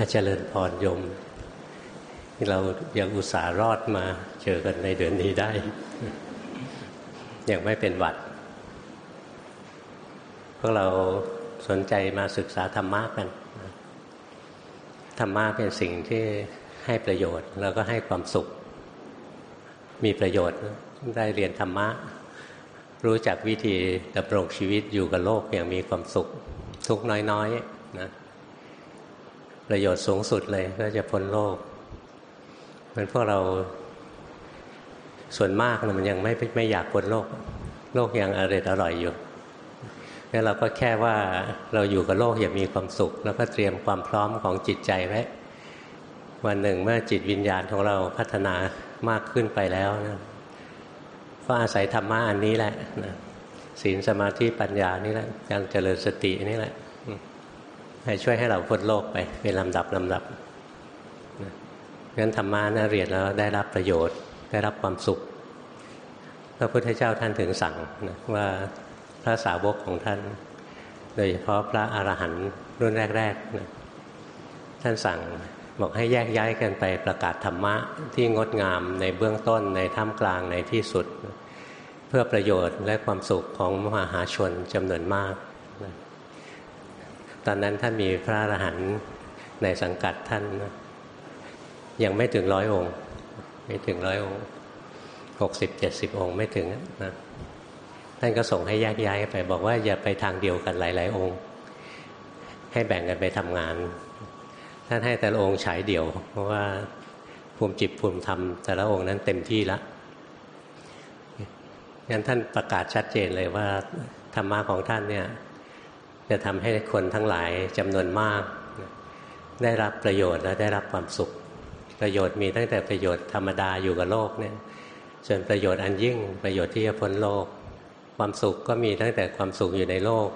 อาจารย์พรยม เรายังอุตส่าห์รอดมาเจอกันในเดือนนี้ได้ ยังไม่เป็นหวัด พวกเราสนใจมาศึกษาธรรมะกัน ธรรมะเป็นสิ่งที่ให้ประโยชน์ แล้วก็ให้ความสุข มีประโยชน์ได้เรียนธรรมะ รู้จักวิธีดำรงชีวิตอยู่กับโลกอย่างมีความสุข ทุกน้อยๆนะ ประโยชน์สูงสุดเลยก็จะพ้นโลกเหมือนพวกเราส่วนมากนะมันยังไม่ไม่อยากพ้นโลก โลกยังอร่อยอร่อยอยู่งั้นเราก็แค่ว่าเราอยู่กับโลกอย่ามีความสุข แล้วก็เตรียมความพร้อมของจิตใจไว้วันหนึ่งเมื่อจิตวิญญาณของเราพัฒนามากขึ้นไปแล้วนะก็อาศัยธรรมะอันนี้แหละนะศีลสมาธิปัญญานี่แหละการเจริญสตินี่แหละ ให้ช่วยให้เราพ้นโลกไปเป็นลำดับลำดับงั้นธรรมะนะเรียนแล้วได้รับประโยชน์ได้รับความสุข พระพุทธเจ้าท่านถึงสั่งนะว่าพระสาวกของท่าน โดยเฉพาะพระอรหันต์รุ่นแรกๆนะท่านสั่งบอกให้แยกย้ายกันไปประกาศธรรมะที่งดงามในเบื้องต้นในท่ามกลางในที่สุด เพื่อประโยชน์และความสุขของมหาชนจำนวนมาก ตอนนั้นท่านมีพระอรหันต์ในสังกัดท่านนะยังไม่ถึงร้อยองค์ ไม่ถึงร้อยองค์หกสิบเจ็ดสิบองค์ไม่ถึงนะท่านก็ส่งให้แยกย้ายไป บอกว่าอย่าไปทางเดียวกันหลาย ๆ องค์ ให้แบ่งกันไปทำงาน ท่านให้แต่ละองค์ฉายเดี่ยว เพราะว่าภูมิจิตภูมิธรรมแต่ละองค์นั้นเต็มที่ละงั้นท่านประกาศชัดเจนเลยว่าธรรมะของท่านเนี่ย จะทำให้คนทั้งหลายจำนวนมาก ได้รับประโยชน์และได้รับความสุข ประโยชน์มีตั้งแต่ประโยชน์ธรรมดาอยู่กับโลกเนี่ยส่วนประโยชน์อันยิ่งประโยชน์ที่จะพ้นโลก ความสุขก็มีตั้งแต่ความสุขอยู่ในโลก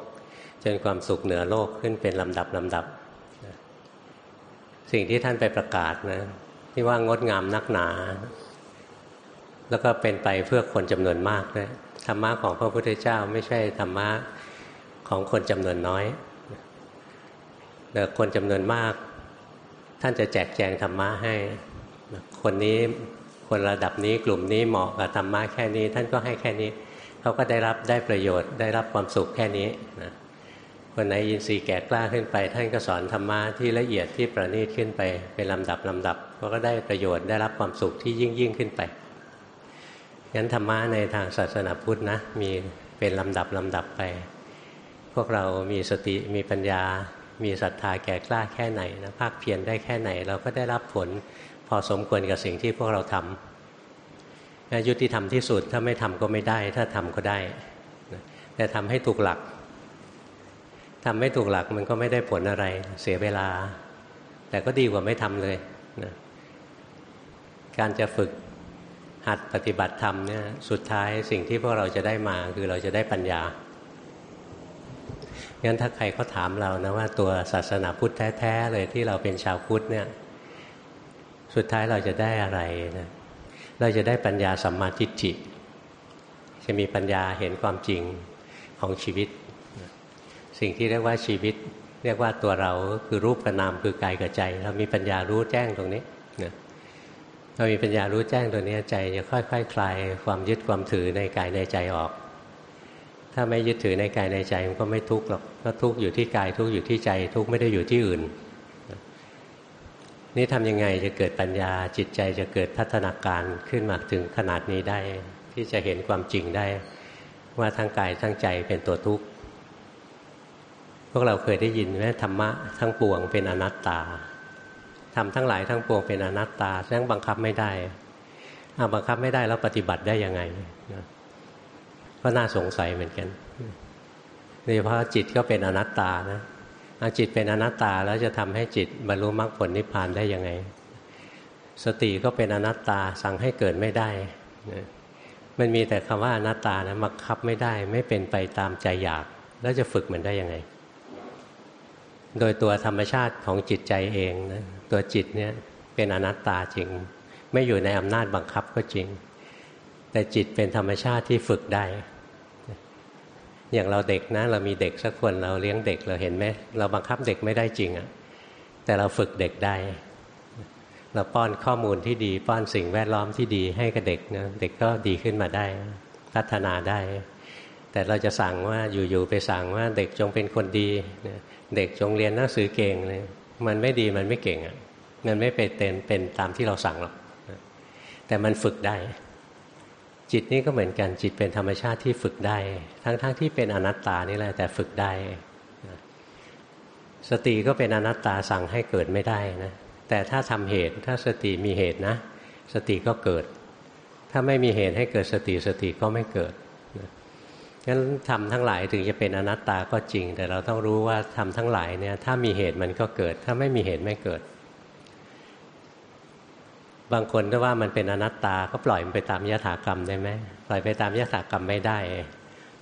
จนความสุขเหนือโลกขึ้นเป็นลำดับลำดับ สิ่งที่ท่านไปประกาศนะที่ว่างดงามนักหนา แล้วก็เป็นไปเพื่อคนจำนวนมากนะธรรมะของพระพุทธเจ้าไม่ใช่ธรรมะ ของคนจำนวนน้อยแต่คนจำนวนมาก ท่านจะแจกแจงธรรมะให้ คนนี้คนระดับนี้กลุ่มนี้เหมาะกับธรรมะแค่นี้ ท่านก็ให้แค่นี้เขาก็ได้รับได้ประโยชน์ ได้รับความสุขแค่นี้นะคนไหนยินทรีย์แก่กล้าขึ้นไป ท่านก็สอนธรรมะที่ละเอียดที่ประณีตขึ้นไปเป็นลำดับลำดับเขาก็ได้ประโยชน์ได้รับความสุขที่ยิ่งยิ่งขึ้นไปงั้นธรรมะในทางศาสนาพุทธนะมีเป็นลำดับลำดับไป พวกเรามีสติมีปัญญา มีศรัทธาแก่กล้าแค่ไหนนะภาคเพียรได้แค่ไหน เราก็ได้รับผลพอสมควรกับสิ่งที่พวกเราทำยุติธรรมที่สุดถ้าไม่ทำก็ไม่ได้ ถ้าทำก็ได้ แต่ทำให้ถูกหลักทำไม่ถูกหลักมันก็ไม่ได้ผลอะไร เสียเวลา แต่ก็ดีกว่าไม่ทำเลยนะการจะฝึกหัดปฏิบัติธรรมเนี่ยสุดท้ายสิ่งที่พวกเราจะได้มาคือเราจะได้ปัญญา งั้นถ้าใครเขาถามเรานะว่าตัวศาสนาพุทธแท้ๆเลยที่เราเป็นชาวพุทธเนี่ย สุดท้ายเราจะได้อะไรนะเราจะได้ปัญญาสัมมาทิฏฐิจะมีปัญญาเห็นความจริงของชีวิต สิ่งที่เรียกว่าชีวิต เรียกว่าตัวเราคือรูปกระนามคือกายกับใจ เรามีปัญญารู้แจ้งตรงนี้นะเรามีปัญญารู้แจ้งตัวนี้ใจจะค่อยๆคคลายความยึดความถือในกายในใจออก ถ้าไม่ยึดถือในกายในใจมันก็ไม่ทุกข์หรอกก็ทุกข์อยู่ที่กายทุกข์อยู่ที่ใจ ทุกข์ไม่ได้อยู่ที่อื่น นี่ทำยังไงจะเกิดปัญญาจิตใจจะเกิดพัฒนาการขึ้นมาถึงขนาดนี้ได้ ที่จะเห็นความจริงได้ ว่าทั้งกายทั้งใจเป็นตัวทุกข์พวกเราเคยได้ยินไหมธรรมะทั้งปวงเป็นอนัตตาทำทั้งหลายทั้งปวงเป็นอนัตตาแสดงบังคับไม่ได้เอาบังคับไม่ได้แล้วปฏิบัติได้ยังไง ก็น่าสงสัยเหมือนกันโดยเฉพาะจิตก็เป็นอนัตตานะจิตเป็นอนัตตาแล้วจะทำให้จิตบรรลุมรรคผลนิพพานได้ยังไง สติก็เป็นอนัตตาสั่งให้เกิดไม่ได้ มันมีแต่คำว่าอนัตตานะบังคับไม่ได้ไม่เป็นไปตามใจอยาก แล้วจะฝึกมันได้ยังไง โดยตัวธรรมชาติของจิตใจเองนะตัวจิตเนี่ยเป็นอนัตตาจริง ไม่อยู่ในอำนาจบังคับก็จริง แต่จิตเป็นธรรมชาติที่ฝึกได้ อย่างเราเด็กนะ เรามีเด็กสักคนเราเลี้ยงเด็กเราเห็นไหมเราบังคับเด็กไม่ได้จริงอะ่ะแต่เราฝึกเด็กได้ เราป้อนข้อมูลที่ดี ป้อนสิ่งแวดล้อมที่ดีให้กับเด็กนะเด็กก็ดีขึ้นมาได้ พัฒนาได้ แต่เราจะสั่งว่าอยู่ๆไปสั่งว่าเด็กจงเป็นคนดีเด็กจงเรียนหนังสือเก่งเลยมันไม่ดีมันไม่เก่งอะมันไม่เป็นเป็นเป็นตามที่เราสั่งหรอกแต่มันฝึกได้ จิตนี่ก็เหมือนกันจิตเป็นธรรมชาติที่ฝึกได้ ทั้งๆทที่เป็นอนัตตานี่แหละแต่ฝึกได้ สติก็เป็นอนัตตาสั่งให้เกิดไม่ได้นะแต่ถ้าทำเหตุถ้าสติมีเหตุนะ สติก็เกิด ถ้าไม่มีเหตุให้เกิดสติสติก็ไม่เกิดงั้นทำทั้งหลายถึงจะเป็นอนัตตาก็จริง แต่เราต้องรู้ว่าทำทั้งหลายเนี่ยถ้ามีเหตุมันก็เกิด ถ้าไม่มีเหตุไม่เกิด บางคนก็ว่ามันเป็นอนัตตาก็ปล่อยมันไปตามยถากรรมได้ไหมปล่อยไปตามยถากรรมไม่ได้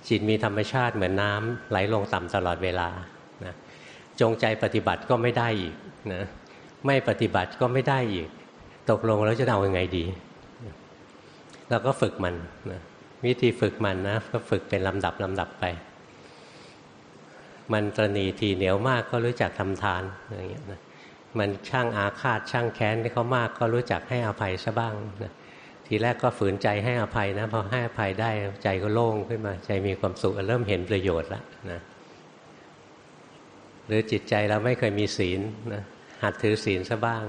จิตมีธรรมชาติเหมือนน้ำไหลลงต่ำตลอดเวลานะจงใจปฏิบัติก็ไม่ได้อีกนะไม่ปฏิบัติก็ไม่ได้อีก ตกลงแล้วจะเอาอยัางไงดีเราก็ฝึกมันนะวิธีฝึกมันนะก็ฝึกเป็นลำดับลำดับไป มันตรณีทีเหนียวมากก็รู้จักทำทานอะไรเงี้ยนะ มันช่างอาฆาตช่างแค้นที่เขามากก็รู้จักให้อภัยซะบ้างนะทีแรกก็ฝืนใจให้อภัยนะพอให้อภัยได้ใจก็โล่งขึ้นมา ใจมีความสุขเริ่มเห็นประโยชน์แล้วนะหรือจิตใจเราไม่เคยมีศีลนะหัดถือศีลซะบ้าง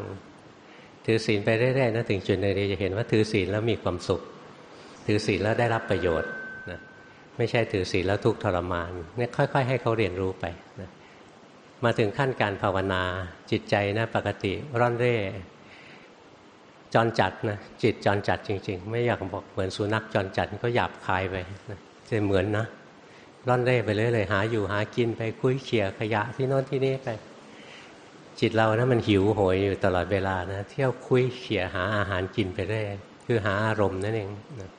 ถือศีลไปเรื่อยๆนะถึงจุดหนึ่งจะเห็นว่าถือศีลแล้วมีความสุข ถือศีลแล้วได้รับประโยชน์นะไม่ใช่ถือศีลแล้วทุกทรมานเนี่ยค่อย ๆ ให้เขาเรียนรู้ไปนะ มาถึงขั้นการภาวนาจิตใจนะปกติร่อนเร่จรจัดนะจิตจรจัดจริง ๆ ไม่อยากบอกเหมือนสุนัขจรจัดก็หยาบคายไปจะเหมือนนะร่อนเร่ไปเรื่อยๆหาอยู่หากินไปคุยเขี่ยขยะที่โน้นที่นี่ไป จิตเรานะมันหิวโหยอยู่ตลอดเวลานะเที่ยวคุยเขี่ยหาอาหารกินไปเรื่อยคือหาอารมณ์นั่นเองนะ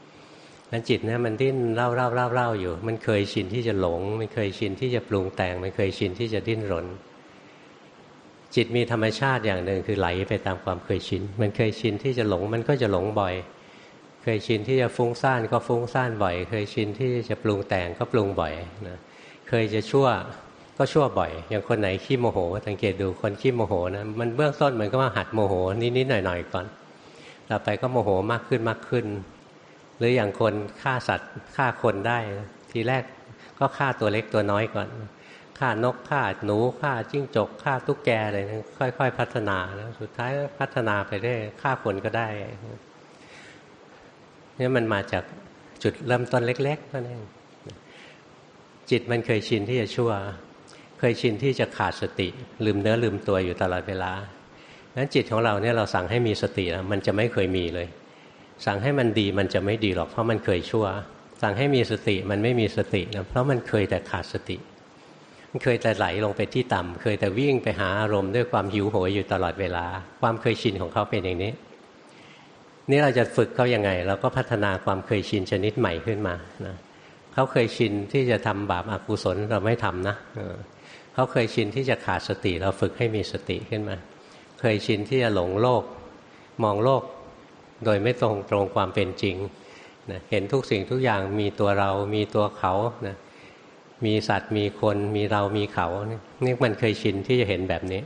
นั้นจิตเนี่ยมันดิ้นเล่าเล่าเล่าเล่าอยู่ มันเคยชินที่จะหลง มันเคยชินที่จะปรุงแต่ง มันเคยชินที่จะดิ้นรน จิตมีธรรมชาติอย่างหนึ่งคือไหลไปตามความเคยชิน มันเคยชินที่จะหลง มันก็จะหลงบ่อย เคยชินที่จะฟุ้งซ่านก็ฟุ้งซ่านบ่อย เคยชินที่จะปรุงแต่งก็ปรุงบ่อยนะเคยจะชั่วก็ชั่วบ่อย อย่างคนไหนขี้โมโหสังเกตดูคนขี้โมโหนะมันเบื้องต้นมันก็มาหัดโมโหนิดๆหน่อยๆก่อน ต่อไปก็โมโหมากขึ้นมากขึ้น หรืออย่างคนฆ่าสัตว์ฆ่าคนได้ ทีแรกก็ฆ่าตัวเล็กตัวน้อยก่อนฆ่านกฆ่าหนูฆ่าจิ้งจกฆ่าตุ๊กแกอะไรค่อย ๆ พัฒนาแล้วสุดท้ายพัฒนาไปได้ฆ่าคนก็ได้นี่มันมาจากจุดเริ่มต้นเล็กๆนั่นเองจิตมันเคยชินที่จะชั่ว เคยชินที่จะขาดสติ ลืมเนื้อลืมตัวอยู่ตลอดเวลานั้นจิตของเราเนี่ยเราสั่งให้มีสติแล้วมันจะไม่เคยมีเลย สั่งให้มันดีมันจะไม่ดีหรอกเพราะมันเคยชั่ว สั่งให้มีสติมันไม่มีสตินะเพราะมันเคยแต่ขาดสติ มันเคยแต่ไหลลงไปที่ต่ำเคยแต่วิ่งไปหาอารมณ์ด้วยความหิวโหยอยู่ตลอดเวลา ความเคยชินของเขาเป็นอย่างนี้ นี่เราจะฝึกเขายังไง เราก็พัฒนาความเคยชินชนิดใหม่ขึ้นมานะเขาเคยชินที่จะทำบาปอากุศลเราไม่ทำนะเขาเคยชินที่จะขาดสติ เราฝึกให้มีสติขึ้นมา เคยชินที่จะหลงโลก มองโลก โดยไม่ตรงตรงความเป็นจริงนะเห็นทุกสิ่งทุกอย่างมีตัวเรา มีตัวเขานะมีสัตว์มีคนมีเรามีเขานี่มันเคยชินที่จะเห็นแบบนี้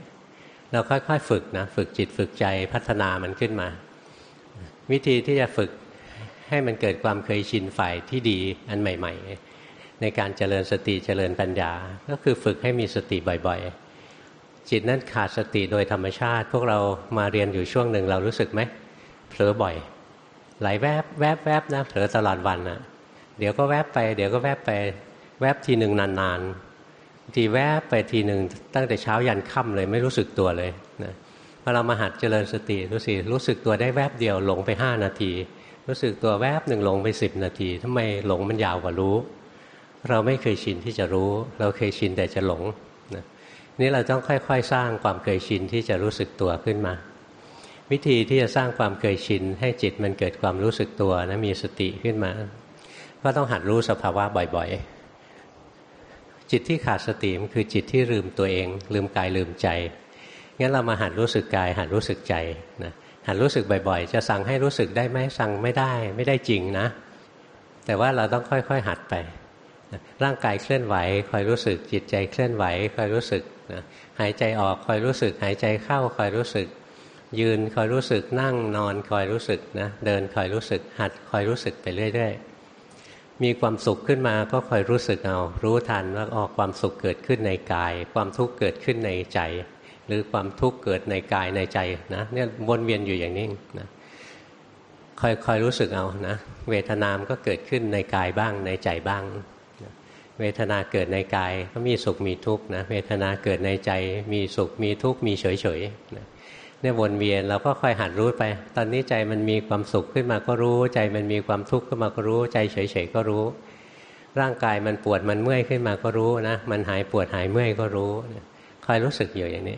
เราค่อยๆฝึกนะฝึกจิตฝึกใจพัฒนามันขึ้นมา วิธีที่จะฝึกให้มันเกิดความเคยชินฝ่ายที่ดีอันใหม่ ๆ ในการเจริญสติเจริญปัญญา ก็คือฝึกให้มีสติบ่อยๆ จิตนั้นขาดสติโดยธรรมชาติ พวกเรามาเรียนอยู่ช่วงหนึ่งเรารู้สึกไหม ผลอบ่อย ไหลแวบแวบแวบนะเผลอตลอดวันนะเดี๋ยวก็แวบไป เดี๋ยวก็แวบไป แวบทีหนึ่งนานๆทีแวบไปทีหนึ่งตั้งแต่เช้ายันค่ำเลยไม่รู้สึกตัวเลยนะพอเรามาหัดเจริญสติรู้สิรู้สึกตัวได้แวบเดียวหลงไปห้านาที รู้สึกตัวแวบหนึ่งหลงไปสิบนาทีทำไมหลงมันยาวกว่ารู้ เราไม่เคยชินที่จะรู้ เราเคยชินแต่จะหลงนะนี่เราต้องค่อย ๆ สร้างความเคยชินที่จะรู้สึกตัวขึ้นมา วิธีที่จะสร้างความเคยชิน ให้จิตมันเกิดความรู้สึกตัวนะมีสติขึ้นมา ก็ต้องหัดรู้สภาวะบ่อยๆ จิตที่ขาดสติมันคือจิตที่ลืมตัวเอง ลืมกายลืมใจงั้นเรามาหัดรู้สึกกาย หัดรู้สึกใจนะหัดรู้สึกบ่อยๆ จะสั่งให้รู้สึกได้ไหมสั่งไม่ได้ไม่ได้จริงนะ แต่ว่าเราต้องค่อยๆหัดไปร่างกายเคลื่อนไหวคอยรู้สึกจิตใจเคลื่อนไหวคอยรู้สึกนะหายใจออกคอยรู้สึก หายใจเข้าคอยรู้สึก ยืนคอยรู้สึกนั่งนอนคอยรู้สึกนะเดินคอยรู้สึก หัดคอยรู้สึกไปเรื่อยๆมีความสุขขึ้นมาก็คอยรู้สึกเอา รู้ทันว่าออกความสุขเกิดขึ้นในกาย ความทุกข์เกิดขึ้นในใจ หรือความทุกข์เกิดในกายในใจนะเนี่ยวนเวียนอยู่อย่างนี้นะคอยคอยรู้สึกเอานะเวทนามก็เกิดขึ้นในกายบ้างในใจบ้าง เวทนาเกิดในกายก็มีสุขมีทุกข์นะเวทนาเกิดในใจมีสุขมีทุกข์มีเฉยเฉย เนี่ยวนเวียนเราก็ค่อยหัดรู้ไป ตอนนี้ใจมันมีความสุขขึ้นมาก็รู้ ใจมันมีความทุกข์ขึ้นมาก็รู้ ใจเฉยเฉยก็รู้ ร่างกายมันปวดมันเมื่อยขึ้นมาก็รู้นะ มันหายปวดหายเมื่อยก็รู้คอยรู้สึกอยู่อย่างนี้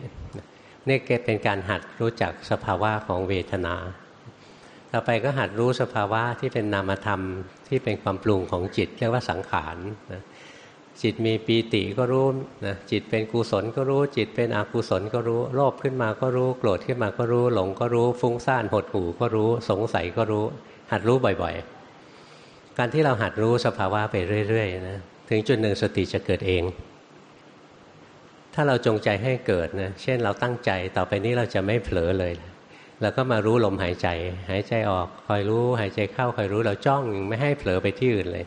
นี่เป็นการหัดรู้จักสภาวะของเวทนา ต่อไปก็หัดรู้สภาวะที่เป็นนามธรรมที่เป็นความปรุงของจิต เรียกว่าสังขารนะ จิตมีปีติก็รู้นะจิตเป็นกุศลก็รู้ จิตเป็นอกุศลก็รู้ โลภขึ้นมาก็รู้ โกรธขึ้นมาก็รู้ หลงก็รู้ ฟุ้งซ่านหดหู่ก็รู้ สงสัยก็รู้ หัดรู้บ่อยๆ การที่เราหัดรู้สภาวะไปเรื่อยๆนะถึงจุดหนึ่งสติจะเกิดเอง ถ้าเราจงใจให้เกิดนะเช่นเราตั้งใจต่อไปนี้เราจะไม่เผลอเลยแล้วก็มารู้ลมหายใจ หายใจออกคอยรู้ หายใจเข้าคอยรู้เราจ้องไม่ให้เผลอไปที่อื่นเลย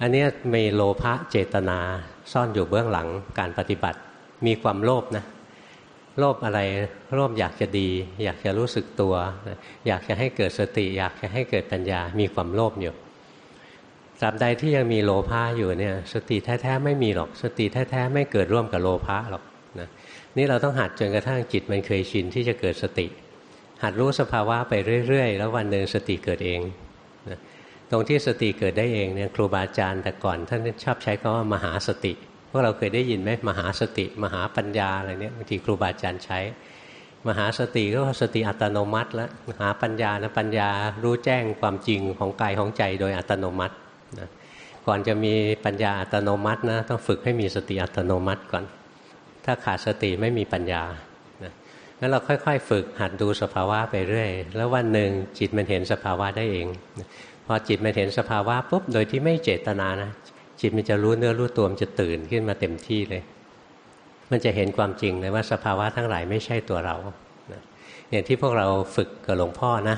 อันนี้มีโลภะเจตนาซ่อนอยู่เบื้องหลังการปฏิบัติ มีความโลภนะ โลภอะไรโลภอยากจะดี อยากจะรู้สึกตัว อยากจะให้เกิดสติ อยากจะให้เกิดปัญญา มีความโลภอยู่ตราบใดที่ยังมีโลภะอยู่เนี่ย สติแท้ๆไม่มีหรอก สติแท้ๆไม่เกิดร่วมกับโลภะหรอกนี่เราต้องหัดจนกระทั่งจิตมันเคยชินที่จะเกิดสติ หัดรู้สภาวะไปเรื่อยๆ แล้ววันหนึ่งสติเกิดเอง ตรงที่สติเกิดได้เองเนี่ยครูบาอาจารย์แต่ก่อนท่านชอบใช้คำว่ามหาสติพวกเราเคยได้ยินไหมมหาสติ มหาปัญญาอะไรเนี่ยบางทีครูบาอาจารย์ใช้ มหาสติก็สติอัตโนมัติแล้วมหาปัญญานะปัญญารู้แจ้งความจริงของกายของใจโดยอัตโนมัตินะก่อนจะมีปัญญาอัตโนมัตินะต้องฝึกให้มีสติอัตโนมัติก่อน ถ้าขาดสติไม่มีปัญญานะงั้นเราค่อย ๆ ฝึกหัดดูสภาวะไปเรื่อย แล้ววันหนึ่งจิตมันเห็นสภาวะได้เอง พอจิตมันเห็นสภาวะปุ๊บโดยที่ไม่เจตนานะจิตมันจะรู้เนื้อรู้ตัวมันจะตื่นขึ้นมาเต็มที่เลย มันจะเห็นความจริงเลยว่าสภาวะทั้งหลายไม่ใช่ตัวเราอย่างที่พวกเราฝึกกับหลวงพ่อนะ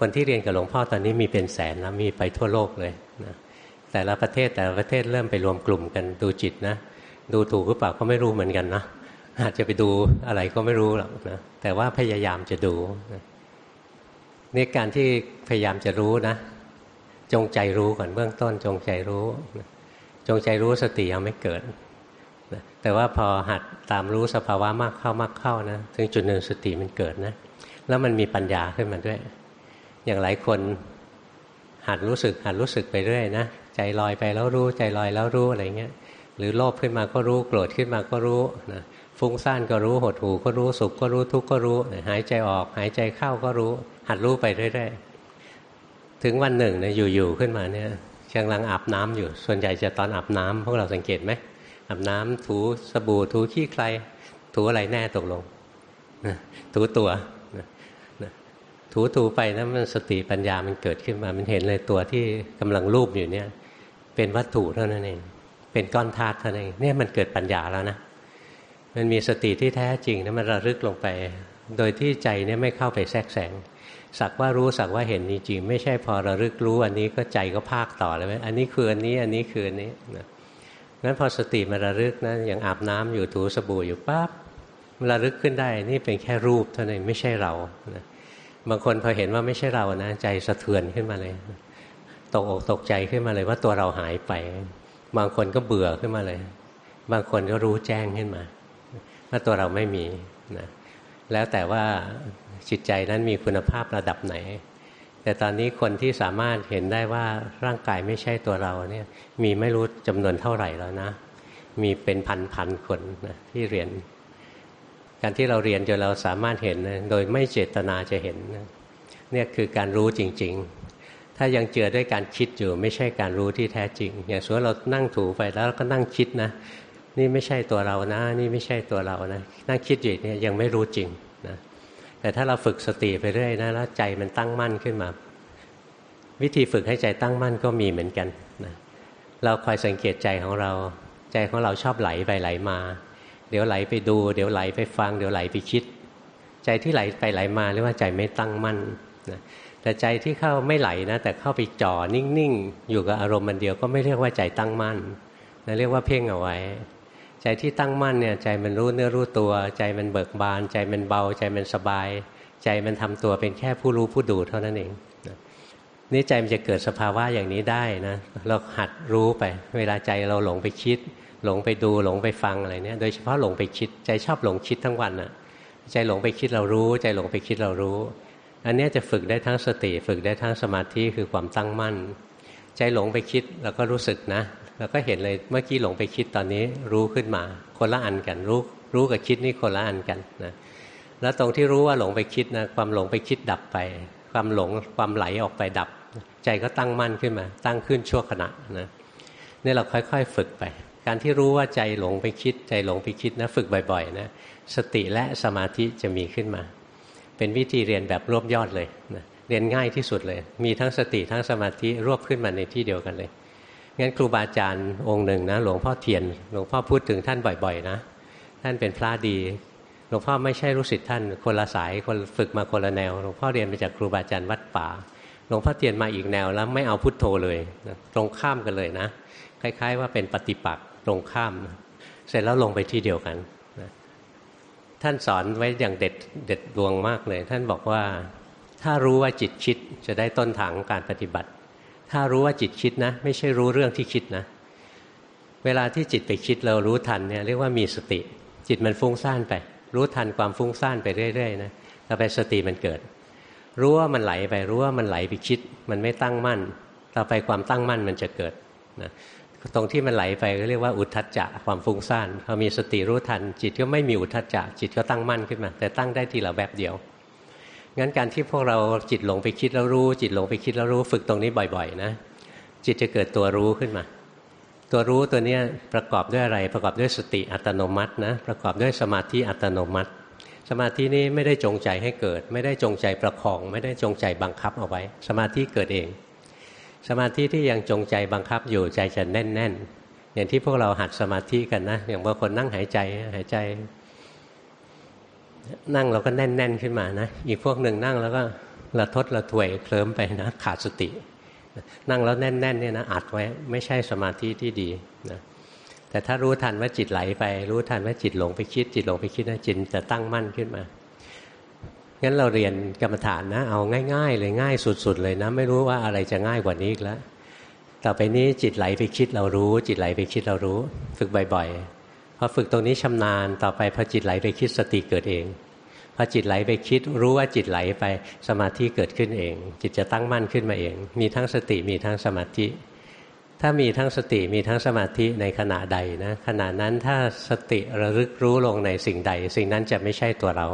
คนที่เรียนกับหลวงพ่อตอนนี้มีเป็นแสนแล้วมีไปทั่วโลกเลยนะแต่ละประเทศแต่ละประเทศเริ่มไปรวมกลุ่มกันดูจิตนะ ดูถูกหรือเปล่าก็ไม่รู้เหมือนกันนะอาจจะไปดูอะไรก็ไม่รู้หรอกนะแต่ว่าพยายามจะดูนี่การที่พยายามจะรู้นะ จงใจรู้ก่อนเบื้องต้น จงใจรู้ จงใจรู้สติยังไม่เกิด แต่ว่าพอหัดตามรู้สภาวะมากเข้ามากเข้านะถึงจุดหนึ่งสติมันเกิดนะ แล้วมันมีปัญญาขึ้นมาด้วย อย่างหลายคนหัดรู้สึกหัดรู้สึกไปเรื่อยนะใจลอยไปแล้วรู้ใจลอยแล้วรู้อะไรเงี้ยหรือโลภขึ้นมาก็รู้โกรธขึ้นมาก็รู้นะฟุ้งซ่านก็รู้หดหูก็รู้สุขก็รู้ทุกข์ก็รู้ หายใจออก หายใจเข้าก็รู้ หัดรู้ไปเรื่อยๆ ถึงวันหนึ่งเนี่ยอยู่ๆขึ้นมาเนี่ยกำลังอาบน้ำอยู่ ส่วนใหญ่จะตอนอาบน้ำพวกเราสังเกตไหมอาบน้ำถูสบู่ถูขี้ใคร ถูอะไรแน่ตกลงถูตัวถูถูไปนะมันสติปัญญามันเกิดขึ้นมา มันเห็นเลยตัวที่กำลังรูปอยู่เนี่ย เป็นวัตถุเท่านั้นเอง เป็นก้อนธาตุเท่านั้นเองเนี่ยมันเกิดปัญญาแล้วนะมันมีสติที่แท้จริงนะมันระลึกลงไป โดยที่ใจเนี่ยไม่เข้าไปแทรกแซง สักว่ารู้สักว่าเห็นจริงๆไม่ใช่พอระลึกรู้อันนี้ก็ใจก็ภาคต่อเลยไหมอันนี้คืออันนี้อันนี้คืออันนี้นะงั้นพอสติมันระลึกนะอย่างอาบน้ำอยู่ถูสบู่อยู่ปั๊บมันระลึกขึ้นได้นี่เป็นแค่รูปเท่านั้นไม่ใช่เรานะบางคนพอเห็นว่าไม่ใช่เรานะใจสะเทือนขึ้นมาเลย ตกอกตกใจขึ้นมาเลยว่าตัวเราหายไป บางคนก็เบื่อขึ้นมาเลย บางคนก็รู้แจ้งขึ้นมา ว่าตัวเราไม่มีนะ แล้วแต่ว่าจิตใจนั้นมีคุณภาพระดับไหน แต่ตอนนี้คนที่สามารถเห็นได้ว่าร่างกายไม่ใช่ตัวเราเนี่ยมีไม่รู้จำนวนเท่าไหร่แล้วนะ มีเป็นพันพันคนนะที่เรียน การที่เราเรียนจนเราสามารถเห็นโดยไม่เจตนาจะเห็นเนี่ยคือการรู้จริง ๆ ถ้ายังเจือด้วยการคิดอยู่ไม่ใช่การรู้ที่แท้จริง อย่างสมมติเรานั่งถูไปแล้วก็นั่งคิดนะ นี่ไม่ใช่ตัวเรานะ นี่ไม่ใช่ตัวเรานะนั่งคิดอยู่เนี่ยยังไม่รู้จริงนะแต่ถ้าเราฝึกสติไปเรื่อยนะแล้วใจมันตั้งมั่นขึ้นมา วิธีฝึกให้ใจตั้งมั่นก็มีเหมือนกันนะเราคอยสังเกตใจของเรา ใจของเราชอบไหลไปไหลมา เดี๋ยวไหลไปดู เดี๋ยวไหลไปฟัง เดี๋ยวไหลไปคิด ใจที่ไหลไปไหลมาเรียกว่าใจไม่ตั้งมั่นนะแต่ใจที่เข้าไม่ไหลนะ แต่เข้าไปจ่อนิ่งๆ อยู่กับอารมณ์มันเดียวก็ไม่เรียกว่าใจตั้งมั่นนะเรียกว่าเพ่งเอาไว้ ใจที่ตั้งมั่นเนี่ยใจมันรู้เนื้อรู้ตัว ใจมันเบิกบาน ใจมันเบา ใจมันสบาย ใจมันทำตัวเป็นแค่ผู้รู้ผู้ดูเท่านั้นเองนี่ใจมันจะเกิดสภาวะอย่างนี้ได้นะเราหัดรู้ไป เวลาใจเราหลงไปคิด หลงไปดูหลงไปฟังอะไรเนี่ยโดยเฉพาะหลงไปคิด ใจชอบหลงคิดทั้งวันอะ่ะใจหลงไปคิดเรารู้ ใจหลงไปคิดเรารู้ อันนี้จะฝึกได้ทั้งสติ ฝึกได้ทั้งสมาธิคือความตั้งมั่น ใจหลงไปคิดเราก็รู้สึกนะ เราก็เห็นเลยเมื่อกี้หลงไปคิดตอนนี้รู้ขึ้นมา คนละอันกันรู้รู้กับคิดนี่คนละอันกันนะแล้วตรงที่รู้ว่าหลงไปคิดนะความหลงไปคิดดับไป ความหลงความไหลออกไปดับ ใจก็ตั้งมั่นขึ้นมา ตั้งขึ้นชั่วขณะนะนี่เราค่อยๆฝึกไป การที่รู้ว่าใจหลงไปคิด ใจหลงไปคิดนะฝึกบ่อยๆนะสติและสมาธิจะมีขึ้นมา เป็นวิธีเรียนแบบรวบยอดเลยนะเรียนง่ายที่สุดเลย มีทั้งสติทั้งสมาธิรวบขึ้นมาในที่เดียวกันเลย งั้นครูบาอาจารย์องค์หนึ่งนะหลวงพ่อเทียนหลวงพ่อพูดถึงท่านบ่อยๆ นะ ท่านเป็นพระดีหลวงพ่อไม่ใช่รู้สิทธิ์ท่านคนละสายคนฝึกมาคนละแนวหลวงพ่อเรียนมาจากครูบาอาจารย์วัดป่าหลวงพ่อเทียนมาอีกแนวแล้วไม่เอาพุทโธเลยนะตรงข้ามกันเลยนะ คล้าย ๆ ว่าเป็นปฏิปักษ์ตรงข้ามเสร็จแล้วลงไปที่เดียวกันนะท่านสอนไว้อย่างเด็ดเด็ดดวงมากเลย ท่านบอกว่าถ้ารู้ว่าจิตคิดจะได้ต้นทางการปฏิบัติ ถ้ารู้ว่าจิตคิดนะ ไม่ใช่รู้เรื่องที่คิดนะ เวลาที่จิตไปคิดเรารู้ทันเนี่ยเรียกว่ามีสติ จิตมันฟุ้งซ่านไป รู้ทันความฟุ้งซ่านไปเรื่อยๆนะต่อไปสติมันเกิด รู้ว่ามันไหลไปรู้ว่ามันไหลไปคิด มันไม่ตั้งมั่น ต่อไปความตั้งมั่นมันจะเกิดนะตรงที่มันไหลไปก็เรียกว่าอุทธัจจะความฟุ้งซ่านพอมีสติรู้ทัน จิตก็ไม่มีอุทธัจจะจิตก็ตั้งมั่นขึ้นมา แต่ตั้งได้ทีละแบบเดียว งั้นการที่พวกเราจิตหลงไปคิดแล้วรู้ จิตหลงไปคิดแล้วรู้ฝึกตรงนี้บ่อยๆ นะ จิตจะเกิดตัวรู้ขึ้นมา ตัวรู้ตัวนี้ประกอบด้วยอะไรประกอบด้วยสติอัตโนมัตินะประกอบด้วยสมาธิอัตโนมัติ สมาธินี้ไม่ได้จงใจให้เกิด ไม่ได้จงใจประคอง ไม่ได้จงใจบังคับเอาไว้ สมาธิเกิดเอง สมาธิที่ยังจงใจบังคับอยู่ใจจะแน่นแน่นอย่างที่พวกเราหัดสมาธิกันนะ อย่างบางคนนั่งหายใจหายใจ นั่งเราก็แน่นแน่นขึ้นมานะ อีกพวกหนึ่งนั่งแล้วก็ระทดระถวยเคลิ้มไปนะ ขาดสติ นั่งแล้วแน่นแน่นเนี่ยนะอัดไว้ไม่ใช่สมาธิที่ดีนะแต่ถ้ารู้ทันว่าจิตไหลไป รู้ทันว่าจิตหลงไปคิด จิตหลงไปคิดนะจิตจะตั้งมั่นขึ้นมางั้นเราเรียนกรรมฐานนะ เอาง่าย ๆ เลยง่ายสุด ๆ เลยนะ ไม่รู้ว่าอะไรจะง่ายกว่านี้อีกแล้วต่อไปนี้จิตไหลไปคิดเรารู้ จิตไหลไปคิดเรารู้ ฝึกบ่อยๆ พอฝึกตรงนี้ชำนาญต่อไปพอจิตไหลไปคิดสติเกิดเองพอจิตไหลไปคิดรู้ว่าจิตไหลไปสมาธิเกิดขึ้นเอง จิตจะตั้งมั่นขึ้นมาเอง มีทั้งสติมีทั้งสมาธิ ถ้ามีทั้งสติมีทั้งสมาธิในขณะใดนะขณะนั้นถ้าสติระลึกรู้ลงในสิ่งใด สิ่งนั้นจะไม่ใช่ตัวเรา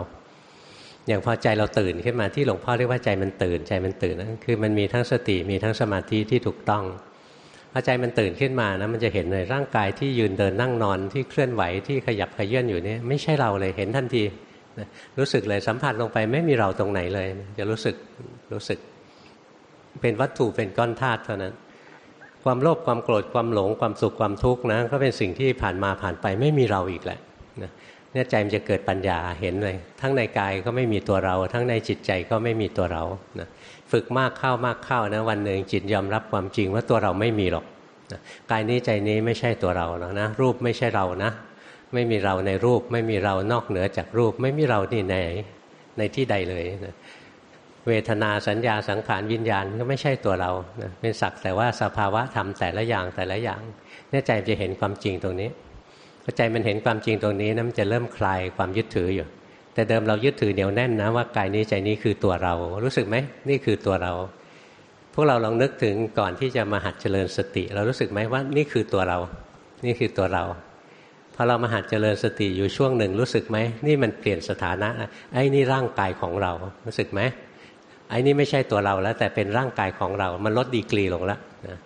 อย่างพอใจเราตื่นขึ้นมาที่หลวงพ่อเรียกว่าใจมันตื่นใจมันตื่นนะคือมันมีทั้งสติมีทั้งสมาธิที่ถูกต้อง พอใจมันตื่นขึ้นมานะมันจะเห็นเลยร่างกายที่ยืนเดินนั่งนอนที่เคลื่อนไหวที่ขยับขยื่นอยู่นี่ไม่ใช่เราเลยเห็นทันทีรู้สึกเลยสัมผัสลงไปไม่มีเราตรงไหนเลย จะรู้สึกรู้สึก เป็นวัตถุเป็นก้อนธาตุเท่านั้น ความโลภความโกรธความหลงความสุขความทุกข์นะก็เป็นสิ่งที่ผ่านมาผ่านไปไม่มีเราอีกแหละเนี่ยใจมันจะเกิดปัญญาเห็นเลย ทั้งในกายก็ไม่มีตัวเรา ทั้งในจิตใจก็ไม่มีตัวเรานะ ฝึกมากเข้ามากเข้านะวันหนึ่งจิตยอมรับความจริงว่าตัวเราไม่มีหรอกกายนี้ใจนี้ไม่ใช่ตัวเราหรอกนะ รูปไม่ใช่เรานะ ไม่มีเราในรูป ไม่มีเรานอกเหนือจากรูป ไม่มีเราที่ไหนในที่ใดเลยนะเวทนาสัญญาสังขารวิญญาณก็ไม่ใช่ตัวเราเป็นสักแต่ว่าสภาวะธรรมแต่ละอย่างแต่ละอย่างเนี่ยใจจะเห็นความจริงตรงนี้พอใจมันเห็นความจริงตรงนี้นะมันจะเริ่มคลายความยึดถืออยู่ แต่เดิมเรายึดถือเหนียวแน่นนะว่ากายนี้ใจนี้คือตัวเรา รู้สึกไหมนี่คือตัวเรา พวกเราลองนึกถึงก่อนที่จะมาหัดเจริญสติ เรารู้สึกไหมว่านี่คือตัวเรา นี่คือตัวเราพอเรามาหัดเจริญสติอยู่ช่วงหนึ่งรู้สึกไหมนี่มันเปลี่ยนสถานะไอ้นี่ร่างกายของเรารู้สึกไหมไอ้นี่ไม่ใช่ตัวเราแล้ว แต่เป็นร่างกายของเรา มันลดดีกรีลงแล้วนะ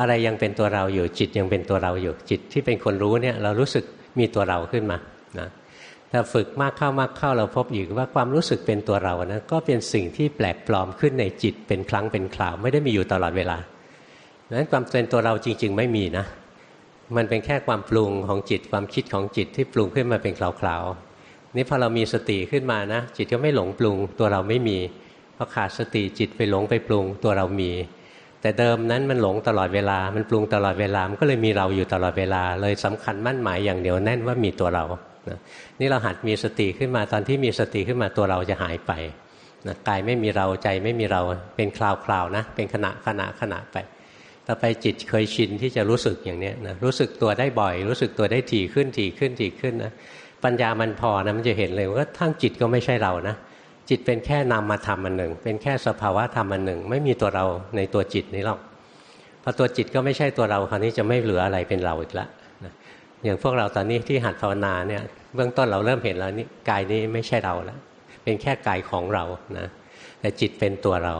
อะไรยังเป็นตัวเราอยู่จิตยังเป็นตัวเราอยู่จิตที่เป็นคนรู้เนี่ยเรารู้สึกมีตัวเราขึ้นมานะ ถ้าฝึกมากเข้ามากเข้าเราพบอีกว่าความรู้สึกเป็นตัวเรานะก็เป็นสิ่งที่แปลกปลอมขึ้นในจิตเป็นครั้งเป็นคราวไม่ได้มีอยู่ตลอดเวลาดังนั้นความเป็นตัวเราจริง ๆ ไม่มีนะ มันเป็นแค่ความปรุงของจิตความคิดของจิตที่ปรุงขึ้นมาเป็นคราวๆนี่พอเรามีสติขึ้นมานะ จิตก็ไม่หลงปรุง ตัวเราไม่มีพอขาดสติจิตไปหลงไปปรุงตัวเรามี แต่เดิมนั้นมันหลงตลอดเวลา มันปรุงตลอดเวลามันก็เลยมีเราอยู่ตลอดเวลา เลยสำคัญมั่นหมายอย่างเดียวแน่นว่ามีตัวเรานะนี่เราหัดมีสติขึ้นมาตอนที่มีสติขึ้นมาตัวเราจะหายไปนะกายไม่มีเราใจไม่มีเราเป็นคราวๆนะ เป็นขณะขณะขณะไป ต่อไปจิตเคยชินที่จะรู้สึกอย่างนี้นะรู้สึกตัวได้บ่อย รู้สึกตัวได้ถี่ขึ้นถี่ขึ้นถี่ขึ้นนะปัญญามันพอนะมันจะเห็นเลยว่าทั้งจิตก็ไม่ใช่เรานะจิตเป็นแค่นามธรรมอันหนึ่ง เป็นแค่สภาวะธรรมอันหนึ่ง ไม่มีตัวเราในตัวจิตนี้หรอกพอตัวจิตก็ไม่ใช่ตัวเราคราวนี้จะไม่เหลืออะไรเป็นเราอีกแล้ว อย่างพวกเราตอนนี้ที่หัดภาวนาเนี่ยเบื้องต้นเราเริ่มเห็นแล้วนี่กายนี้ไม่ใช่เราแล้วเป็นแค่กายของเรานะแต่จิตเป็นตัวเรา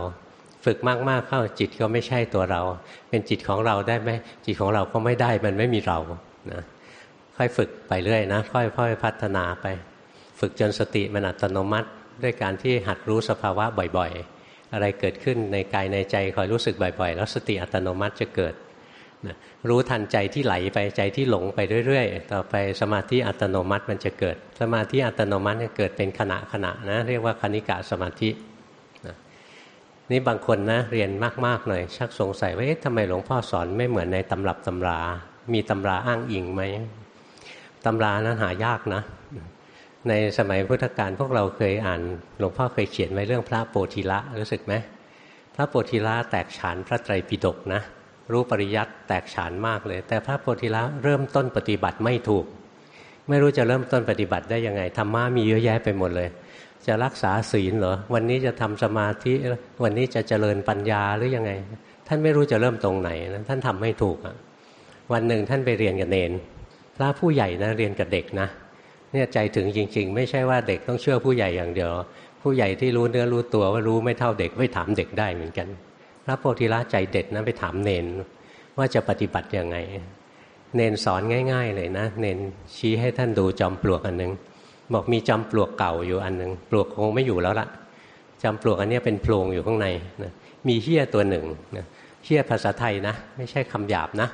ฝึกมากๆเข้าจิตก็ไม่ใช่ตัวเรา เป็นจิตของเราได้ไหมจิตของเราก็ไม่ได้มันไม่มีเรานะค่อยฝึกไปเรื่อยนะค่อยๆพัฒนาไป ฝึกจนสติมันอัตโนมัติ ด้วยการที่หัดรู้สภาวะบ่อยๆ อะไรเกิดขึ้นในกายในใจคอยรู้สึกบ่อยๆ แล้วสติอัตโนมัติจะเกิด นะรู้ทันใจที่ไหลไปใจที่หลงไปเรื่อยๆ ต่อไปสมาธิอัตโนมัติมันจะเกิด สมาธิอัตโนมัติจะเกิดเป็นขณะขณะนะเรียกว่าคณิกะสมาธินะนี่บางคนนะเรียนมากๆหน่อยชักสงสัยว่าเอ๊ะทำไมหลวงพ่อสอนไม่เหมือนในตำรับตำรา มีตำราอ้างอิงไหมตำรานั้นหายากนะ ในสมัยพุทธกาลพวกเราเคยอ่านหลวงพ่อเคยเขียนไว้เรื่องพระโปธิละรู้สึกไหมพระโปธิละแตกฉานพระไตรปิฎกนะ รู้ปริยัติแตกฉานมากเลย แต่พระโพธิละเริ่มต้นปฏิบัติไม่ถูก ไม่รู้จะเริ่มต้นปฏิบัติได้ยังไงธรรมะมีเยอะแยะไปหมดเลย จะรักษาศีลเหรอวันนี้จะทำสมาธิวันนี้จะเจริญปัญญาหรือยังไง ท่านไม่รู้จะเริ่มตรงไหนนะท่านทำไม่ถูกอะวันหนึ่งท่านไปเรียนกับเนนพระผู้ใหญ่นะเรียนกับเด็กนะเนี่ยใจถึงจริง ๆ ไม่ใช่ว่าเด็กต้องเชื่อผู้ใหญ่อย่างเดียว ผู้ใหญ่ที่รู้เนื้อรู้ตัวว่ารู้ไม่เท่าเด็กไม่ถามเด็กได้เหมือนกัน ระโพธิละใจเด็ดนะไปถามเนนว่าจะปฏิบัติยังไง เนนสอนง่าย ๆ เลยนะ เนนชี้ให้ท่านดูจอมปลวกอันหนึ่งบอกมีจอมปลวกเก่าอยู่อันหนึ่งปลวกคงไม่อยู่แล้วละจอมปลวกอันนี้เป็นโพรงอยู่ข้างในนะมีเฮี้ยตัวหนึ่งนะเฮี้ยภาษาไทยนะ ไม่ใช่คำหยาบนะ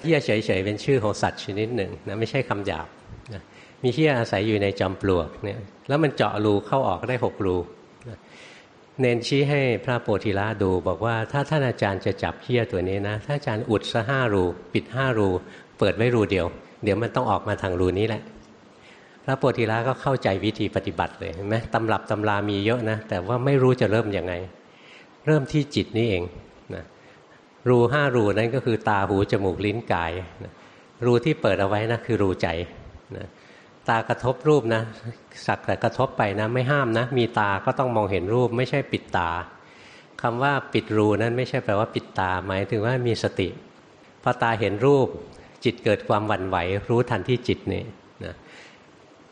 เฮี้ยเฉยๆเป็นชื่อของสัตว์ชนิดหนึ่งนะไม่ใช่คำหยาบนะมีเฮี้ยอาศัยอยู่ในจอมปลวกเนี่ยแล้วมันเจาะรูเข้าออกได้หกรู เน้นชี้ให้พระโพธิละดู บอกว่าถ้าท่านอาจารย์จะจับเฮี้ยตัวนี้นะถ้าอาจารย์อุดซะห้ารู ปิดห้ารู เปิดไว้รูเดียว เดี๋ยวมันต้องออกมาทางรูนี้แหละ พระโพธิละก็เข้าใจวิธีปฏิบัติเลยเห็นไหมตำรับตำรามีเยอะนะ แต่ว่าไม่รู้จะเริ่มยังไง เริ่มที่จิตนี่เองนะรูห้ารูนั้นก็คือตาหูจมูกลิ้นกายนะรูที่เปิดเอาไว้นะคือรูใจนะ ตากระทบรูปนะสักแต่กระทบไปนะไม่ห้ามนะ มีตาก็ต้องมองเห็นรูป ไม่ใช่ปิดตาคำว่าปิดรูนั้นไม่ใช่แปลว่าปิดตา หมายถึงว่ามีสติพอตาเห็นรูป จิตเกิดความหวั่นไหว รู้ทันที่จิตนี่นะ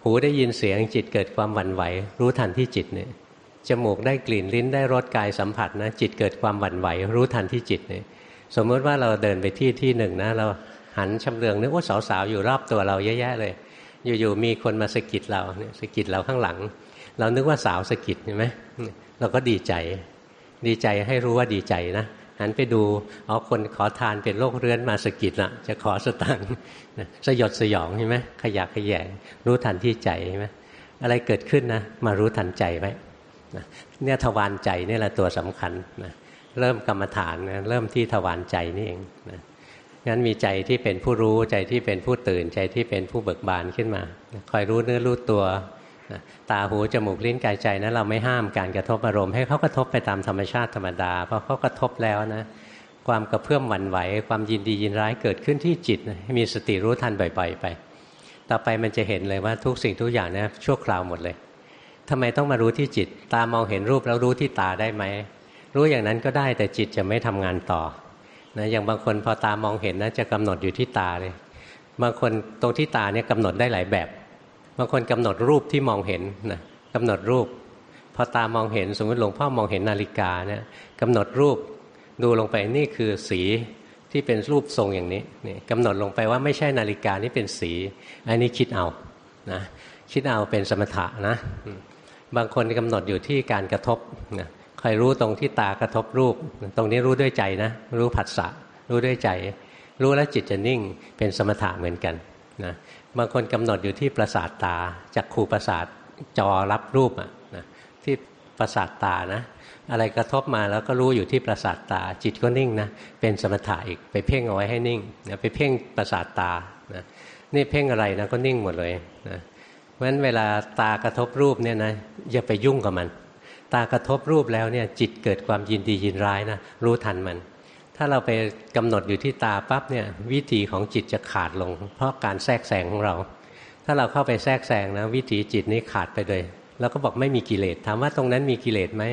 หูได้ยินเสียงจิตเกิดความหวั่นไหว รู้ทันที่จิตนี่จมูกได้กลิ่นลิ้นได้รสกายสัมผัสนะจิตเกิดความหวั่นไหว รู้ทันที่จิตนี่สมมติว่าเราเดินไปที่ที่หนึ่งนะเราหันชำเลืองนึกว่าสาวๆอยู่รอบตัวเราเยอะแยะเลย อยู่ๆมีคนมาสะกิดเราเนี่ยสะกิดเราข้างหลัง เรานึกว่าสาวสะกิดใช่ไหมเราก็ดีใจ ดีใจให้รู้ว่าดีใจนะหันไปดูเอาคนขอทานเป็นโรคเรื้อนมาสะกิดละจะขอสตังค์สยดสยองใช่ไหมขยักขยงรู้ทันที่ใจใช่ไหมอะไรเกิดขึ้นนะมารู้ทันใจไว้เนี่ยทวารใจนี่แหละตัวสำคัญนะเริ่มกรรมฐานนะเริ่มที่ทวารใจนี่เองนะ งั้นมีใจที่เป็นผู้รู้ใจที่เป็นผู้ตื่นใจที่เป็นผู้เบิกบานขึ้นมา คอยรู้เนื้อรู้ตัวตาหูจมูกลิ้นกายใจนะั้นเราไม่ห้ามการกระทบอารมณ์ให้เขากระทบไปตามธรรมชาติธรรมดาเพราะเขากระทบแล้วนะความกระเพื่อมหวั่นไหว ความยินดียินร้ายเกิดขึ้นที่จิตมีสติรู้ทันบ่อยๆไป ต่อไปมันจะเห็นเลยว่าทุกสิ่งทุกอย่างนะชั่วคราวหมดเลยทำไมต้องมารู้ที่จิต ตามองเห็นรูปแล้วรู้ที่ตาได้ไหมรู้อย่างนั้นก็ได้แต่จิตจะไม่ทำงานต่อ นะอย่างบางคนพอตามองเห็นนะจะกำหนดอยู่ที่ตาเลย บางคนตรงที่ตาเนี่ยกำหนดได้หลายแบบ บางคนกำหนดรูปที่มองเห็นนะกำหนดรูป พอตามองเห็นสมมติหลวงพ่อมองเห็นนาฬิกาเนี่ยกำหนดรูปดูลงไปนี่คือสีที่เป็นรูปทรงอย่างนี้นี่กำหนดลงไปว่าไม่ใช่นาฬิกานี่เป็นสี อันนี้คิดเอานะคิดเอาเป็นสมถะนะ บางคนกำหนดอยู่ที่การกระทบนะ ครรู้ตรงที่ตากระทบรูป ตรงนี้รู้ด้วยใจนะ รู้ผัสสะรู้ด้วยใจ รู้แล้วจิตจะนิ่งเป็นสมถะเหมือนกันนะบางคนกำหนดอยู่ที่ประสาทตาจากขูประสาทจอรับรูปอะนะที่ประสาทตานะ อะไรกระทบมาแล้วก็รู้อยู่ที่ประสาทตา จิตก็นิ่งนะเป็นสมถะอีกไปเพ่งเอาไว้ให้นิ่งนะไปเพ่งประสาทตานะนี่เพ่งอะไรนะก็นิ่งหมดเลยนะเพราะฉะนั้นเวลาตากระทบรูปเนี่ยนะอย่าไปยุ่งกับมัน ตากระทบรูปแล้วเนี่ยจิตเกิดความยินดียินร้ายนะรู้ทันมัน ถ้าเราไปกำหนดอยู่ที่ตาปั๊บเนี่ยวิถีของจิตจะขาดลง เพราะการแทรกแซงของเรา ถ้าเราเข้าไปแทรกแซงนะวิถีจิตนี้ขาดไปเลยแล้วก็บอกไม่มีกิเลสถามว่าตรงนั้นมีกิเลสไหม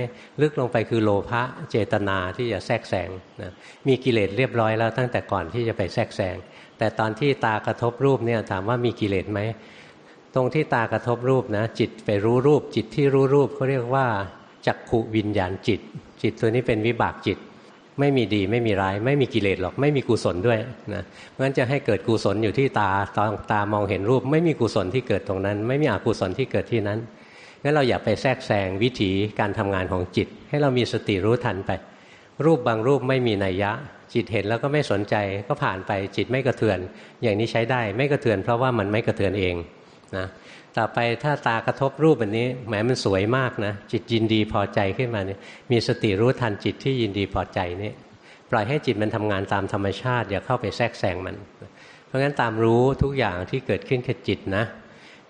ลึกลงไปคือโลภะเจตนาที่จะแทรกแซงนะมีกิเลสเรียบร้อยแล้วตั้งแต่ก่อนที่จะไปแทรกแซงแต่ตอนที่ตากระทบรูปเนี่ยถามว่ามีกิเลสไหมตรงที่ตากระทบรูปนะจิตไปรู้รูปจิตที่รู้รูปเขาเรียกว่า จักขุวิญญาณจิต จิตตัวนี้เป็นวิบากจิต ไม่มีดีไม่มีร้าย ไม่มีกิเลสหรอก ไม่มีกุศลด้วยนะเพราะฉะนั้นจะให้เกิดกุศลอยู่ที่ตาตอนตามองเห็นรูป ไม่มีกุศลที่เกิดตรงนั้น ไม่มีอกุศลที่เกิดที่นั้นงั้นเราอย่าไปแทรกแซงวิถีการทำงานของจิต ให้เรามีสติรู้ทันไป รูปบางรูปไม่มีนัยยะ จิตเห็นแล้วก็ไม่สนใจก็ผ่านไปจิตไม่กระเทือน อย่างนี้ใช้ได้ไม่กระเทือนเพราะว่ามันไม่กระเทือนเอง นะต่อไปถ้าตากระทบรูปแบบนี้แหมมันสวยมากนะ จิตยินดีพอใจขึ้นมาเนี่ยมีสติรู้ทันจิตที่ยินดีพอใจนี่ปล่อยให้จิตมันทำงานตามธรรมชาติ อย่าเข้าไปแทรกแซงมัน เพราะงั้นตามรู้ทุกอย่างที่เกิดขึ้นกับจิตนะ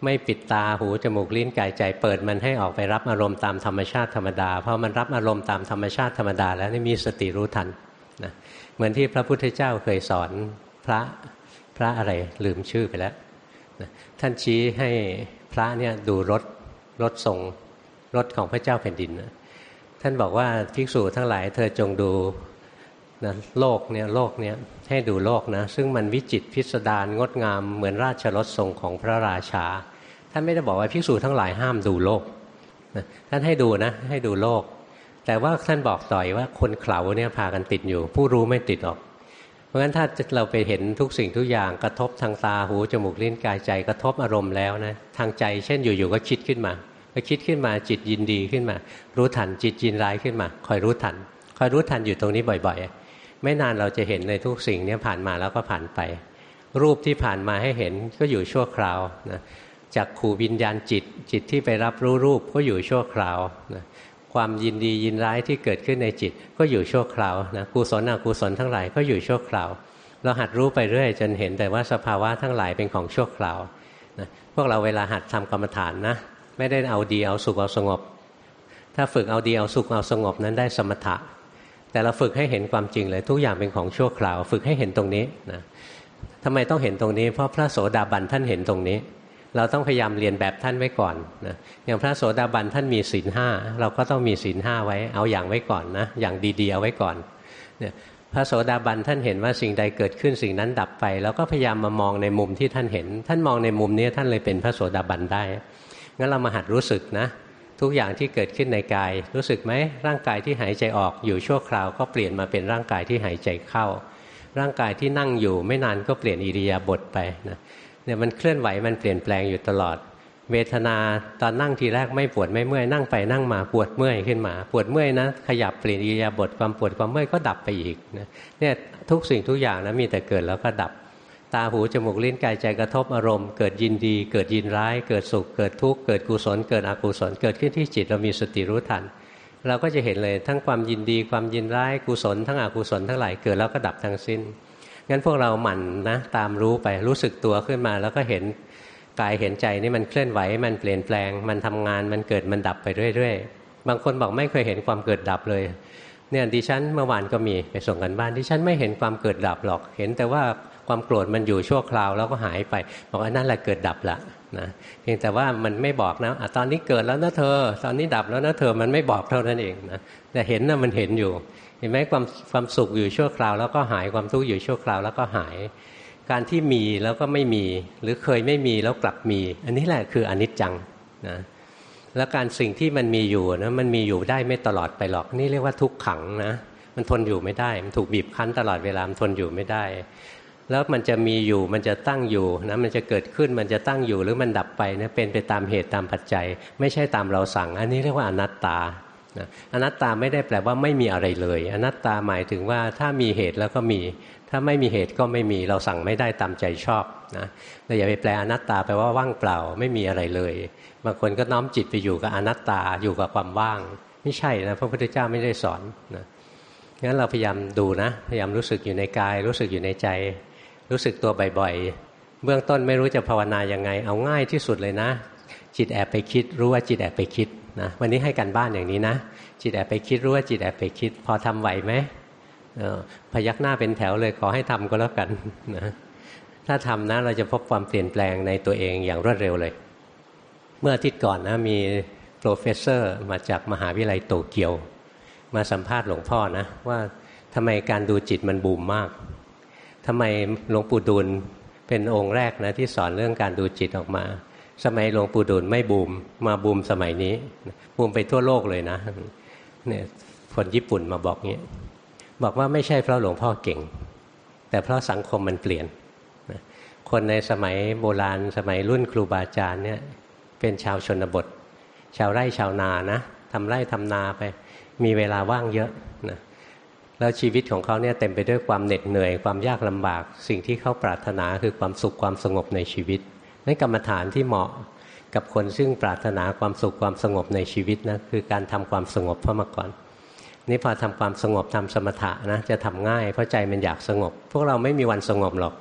ไม่ปิดตาหูจมูกลิ้นกายใจ เปิดมันให้ออกไปรับอารมณ์ตามธรรมชาติธรรมดา เพราะมันรับอารมณ์ตามธรรมชาติธรรมดา แล้วนี่มีสติรู้ทันนะเหมือนที่พระพุทธเจ้าเคยสอนพระพระอะไรลืมชื่อไปแล้ว ท่านชี้ให้พระเนี่ยดูรถรถทรงรถของพระเจ้าแผ่นดินนะท่านบอกว่าภิกษุทั้งหลายเธอจงดูนะโลกเนี่ยโลกเนี่ยให้ดูโลกนะซึ่งมันวิจิตพิสดารงดงามเหมือนราชรถทรงของพระราชา ท่านไม่ได้บอกว่าภิกษุทั้งหลายห้ามดูโลกท่านให้ดูนะให้ดูโลก แต่ว่าท่านบอกต่อยว่าคนเข่าเนี่ยพากันติดอยู่ ผู้รู้ไม่ติดหรอก เพราะฉะนั้นถ้าเราไปเห็นทุกสิ่งทุกอย่างกระทบทางตาหูจมูกลิ้นกายใจกระทบอารมณ์แล้วนะทางใจ เช่นอยู่ๆก็คิดขึ้นมาพอคิดขึ้นมาจิตยินดีขึ้นมา รู้ทันจิตยินร้ายขึ้นมา คอยรู้ทัน คอยรู้ทันอยู่ตรงนี้บ่อยๆ ไม่นานเราจะเห็นในทุกสิ่งนี้ผ่านมาแล้วก็ผ่านไป รูปที่ผ่านมาให้เห็นก็อยู่ชั่วคราวนะจากขู่วิญญาณจิตจิตที่ไปรับรู้รูปก็อยู่ชั่วคราวนะ ความยินดียินร้ายที่เกิดขึ้นในจิตก็อยู่ชั่วคราวนะกุศลอกุศลทั้งหลายก็อยู่ชั่วคราว เราหัดรู้ไปเรื่อยจนเห็นแต่ว่าสภาวะทั้งหลายเป็นของชั่วคราวนะพวกเราเวลาหัดทำกรรมฐานนะไม่ได้เอาดีเอาสุขเอาสงบ ถ้าฝึกเอาดีเอาสุขเอาสงบนั้นได้สมถะ แต่เราฝึกให้เห็นความจริงเลยทุกอย่างเป็นของชั่วคราว ฝึกให้เห็นตรงนี้นะทำไมต้องเห็นตรงนี้ เพราะพระโสดาบันท่านเห็นตรงนี้ เราต้องพยายามเรียนแบบท่านไว้ก่อนนะอย่างพระโสดาบันท่านมีศีลห้าเราก็ต้องมีศีลห้าไว้เอาอย่างไว้ก่อนนะอย่างดีๆเอาไว้ก่อนเนี่ยพระโสดาบันท่านเห็นว่าสิ่งใดเกิดขึ้นสิ่งนั้นดับไป แล้วก็พยายามมามองในมุมที่ท่านเห็น ท่านมองในมุมนี้ท่านเลยเป็นพระโสดาบันได้งั้นเรามาหัดรู้สึกนะ ทุกอย่างที่เกิดขึ้นในกาย รู้สึกไหมร่างกายที่หายใจออกอยู่ชั่วคราวก็เปลี่ยนมาเป็นร่างกายที่หายใจเข้า ร่างกายที่นั่งอยู่ไม่นานก็เปลี่ยนอิริยาบถไปนะ เนี่ยมันเคลื่อนไหวมันเปลี่ยนแปลงอยู่ตลอด เวทนาตอนนั่งทีแรกไม่ปวดไม่เมื่อยนั่งไปนั่งมาปวดเมื่อยขึ้นมา ปวดเมื่อยนะขยับเปลี่ยนอิริยาบถความปวดความเมื่อยก็ดับไปอีกเนี่ยทุกสิ่งทุกอย่างนะมีแต่เกิดแล้วก็ดับ ตาหูจมูกลิ้นกายใจกระทบอารมณ์เกิดยินดี เกิดยินร้าย เกิดสุขเกิดทุกข์เกิดกุศลเกิดอกุศลเกิดขึ้นที่จิตเรามีสติรู้ทัน เราก็จะเห็นเลยทั้งความยินดีความยินร้ายกุศลทั้งอกุศลทั้งหลายเกิดแล้วก็ดับทั้งสิ้น งั้นพวกเราหมั่นนะตามรู้ไปรู้สึกตัวขึ้นมา แล้วก็เห็นกายเห็นใจนี่มันเคลื่อนไหวมันเปลี่ยนแปลง มันทำงานมันเกิดมันดับไปเรื่อยๆ บางคนบอกไม่เคยเห็นความเกิดดับเลยเนี่ยดิฉันเมื่อวานก็มีไปส่งกันบ้านดิฉันไม่เห็นความเกิดดับหรอก เห็นแต่ว่าความโกรธมันอยู่ชั่วคราวแล้วก็หายไป บอกว่านั่นแหละเกิดดับละนะเพียงแต่ว่ามันไม่บอกนะอะตอนนี้เกิดแล้วนะเธอ ตอนนี้ดับแล้วนะเธอมันไม่บอกเท่านั้นเองนะแต่เห็นนะมันเห็นอยู่ เห็นไหมความความสุขอยู่ชั่วคราว แล้วก็หายความทุกข์อยู่ชั่วคราวแล้วก็หาย การที่มีแล้วก็ไม่มี หรือเคยไม่มีแล้วกลับมี อันนี้แหละคืออนิจจังนะแล้วการสิ่งที่มันมีอยู่นะมันมีอยู่ได้ไม่ตลอดไปหรอกนี่เรียกว่าทุกขังนะมันทนอยู่ไม่ได้ มันถูกบีบคั้นตลอดเวลามันทนอยู่ไม่ได้ แล้วมันจะมีอยู่มันจะตั้งอยู่นะมันจะเกิดขึ้นมันจะตั้งอยู่หรือมันดับไปนะเป็นไปตามเหตุตามปัจจัย ไม่ใช่ตามเราสั่ง อันนี้เรียกว่าอนัตตา นะอนัตตาไม่ได้แปลว่าไม่มีอะไรเลย อนัตตาหมายถึงว่าถ้ามีเหตุแล้วก็มี ถ้าไม่มีเหตุก็ไม่มีเราสั่งไม่ได้ตามใจชอบนะเราอย่าไปแปลอนัตตาแปลว่าว่างเปล่าไม่มีอะไรเลย บางคนก็น้อมจิตไปอยู่กับอนัตตาอยู่กับความว่าง ไม่ใช่นะพระพุทธเจ้าไม่ได้สอนนะงั้นเราพยายามดูนะพยายามรู้สึกอยู่ในกาย รู้สึกอยู่ในใจ รู้สึกตัวบ่อยๆเบื้องต้นไม่รู้จะภาวนายังไง เอาง่ายที่สุดเลยนะ จิตแอบไปคิด รู้ว่าจิตแอบไปคิด นะวันนี้ให้กันบ้านอย่างนี้นะ จิตแอบไปคิดรู้ว่าจิตแอบไปคิด พอทำไหวไหมพยักหน้าเป็นแถวเลยขอให้ทำก็แล้วกันนะถ้าทำนะเราจะพบความเปลี่ยนแปลงในตัวเองอย่างรวดเร็วเลย เมื่ออาทิตย์ก่อนนะมีprofessor มาจากมหาวิทยาลัยโตเกียว มาสัมภาษณ์หลวงพ่อนะ ว่าทำไมการดูจิตมันบูมมากทำไมหลวงปู่ดูลเป็นองค์แรกนะที่สอนเรื่องการดูจิตออกมา สมัยหลวงปู่ดูลไม่บูม มาบูมสมัยนี้ บูมไปทั่วโลกเลยนะเนี่ยคนญี่ปุ่นมาบอกงี้บอกว่าไม่ใช่เพราะหลวงพ่อเก่ง แต่เพราะสังคมมันเปลี่ยน คนในสมัยโบราณ สมัยรุ่นครูบาอาจารย์เนี่ยเป็นชาวชนบท ชาวไร่ชาวนานะทำไร่ทำนาไป มีเวลาว่างเยอะนะแล้วชีวิตของเขาเนี่ยเต็มไปด้วยความเหน็ดเหนื่อย ความยากลำบาก สิ่งที่เขาปรารถนาคือความสุขความสงบในชีวิต นั่นกรรมฐานที่เหมาะกับคนซึ่งปรารถนาความสุขความสงบในชีวิตนะคือการทำความสงบเข้ามาก่อน นี่พอทำความสงบทำสมถะนะจะทำง่ายเพราะใจมันอยากสงบ พวกเราไม่มีวันสงบหรอก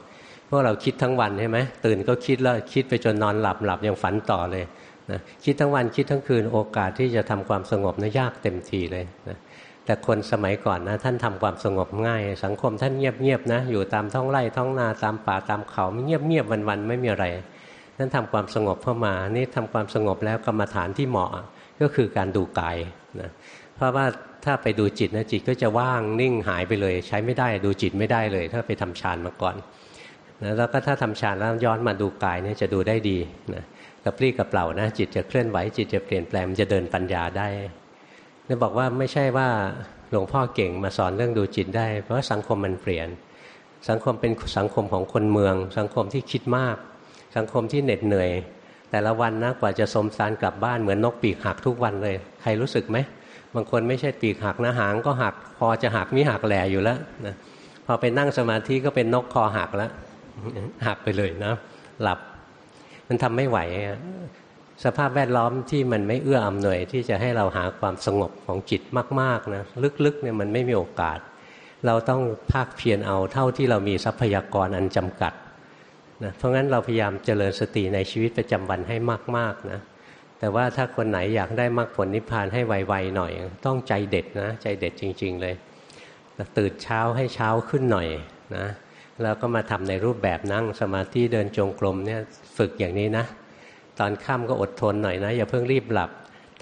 พวกเราคิดทั้งวันใช่ไหมตื่นก็คิดแล้วคิดไปจนนอนหลับหลับยังฝันต่อเลยนะคิดทั้งวันคิดทั้งคืนโอกาสที่จะทำความสงบนะยากเต็มทีเลยนะแต่คนสมัยก่อนนะท่านทำความสงบง่าย สังคมท่านเงียบๆนะอยู่ตามท้องไร่ท้องนาตามป่าตามเขาเงียบๆวันๆไม่มีอะไร ท่านทำความสงบเข้ามา นี่ทำความสงบแล้วกรรมฐานที่เหมาะก็คือการดูกายนะเพราะว่าถ้าไปดูจิตนะจิตก็จะว่างนิ่งหายไปเลย ใช้ไม่ได้ดูจิตไม่ได้เลย ถ้าไปทำฌานมาก่อนนะแล้วก็ถ้าทำฌานแล้วย้อนมาดูกายเนี่ยจะดูได้ดีนะกระปรี้กระเปล่านะจิตจะเคลื่อนไหวจิตจะเปลี่ยนแปลงจะเดินปัญญาได้เนี่ยบอกว่าไม่ใช่ว่าหลวงพ่อเก่งมาสอนเรื่องดูจิตได้ เพราะสังคมมันเปลี่ยน สังคมเป็นสังคมของคนเมือง สังคมที่คิดมาก สังคมที่เหน็ดเหนื่อย แต่ละวันนะกว่าจะสมสารกลับบ้านเหมือนนกปีกหักทุกวันเลย ใครรู้สึกไหมบางคนไม่ใช่ปีกหักนะหางก็หักพอจะหักมีหักแหล่อยู่แล้วนะพอไปนั่งสมาธิก็เป็นนกคอหักแล้วหักไปเลยนะ หลับมันทำไม่ไหว สภาพแวดล้อมที่มันไม่เอื้ออำนวยที่จะให้เราหาความสงบของจิตมากๆนะลึกๆเนี่ยมันไม่มีโอกาส เราต้องภาคเพียรเอาเท่าที่เรามีทรัพยากรอันจำกัด นะเพราะงั้นเราพยายามเจริญสติในชีวิตประจำวันให้มากๆนะแต่ว่าถ้าคนไหนอยากได้มรรคผลนิพพานให้ไวๆหน่อย ต้องใจเด็ดนะใจเด็ดจริง ๆ เลยตื่นเช้าให้เช้าขึ้นหน่อยนะแล้วก็มาทำในรูปแบบนั่งสมาธิเดินจงกรมเนี่ยฝึกอย่างนี้นะ ตอนค่ำก็อดทนหน่อยนะ อย่าเพิ่งรีบหลับ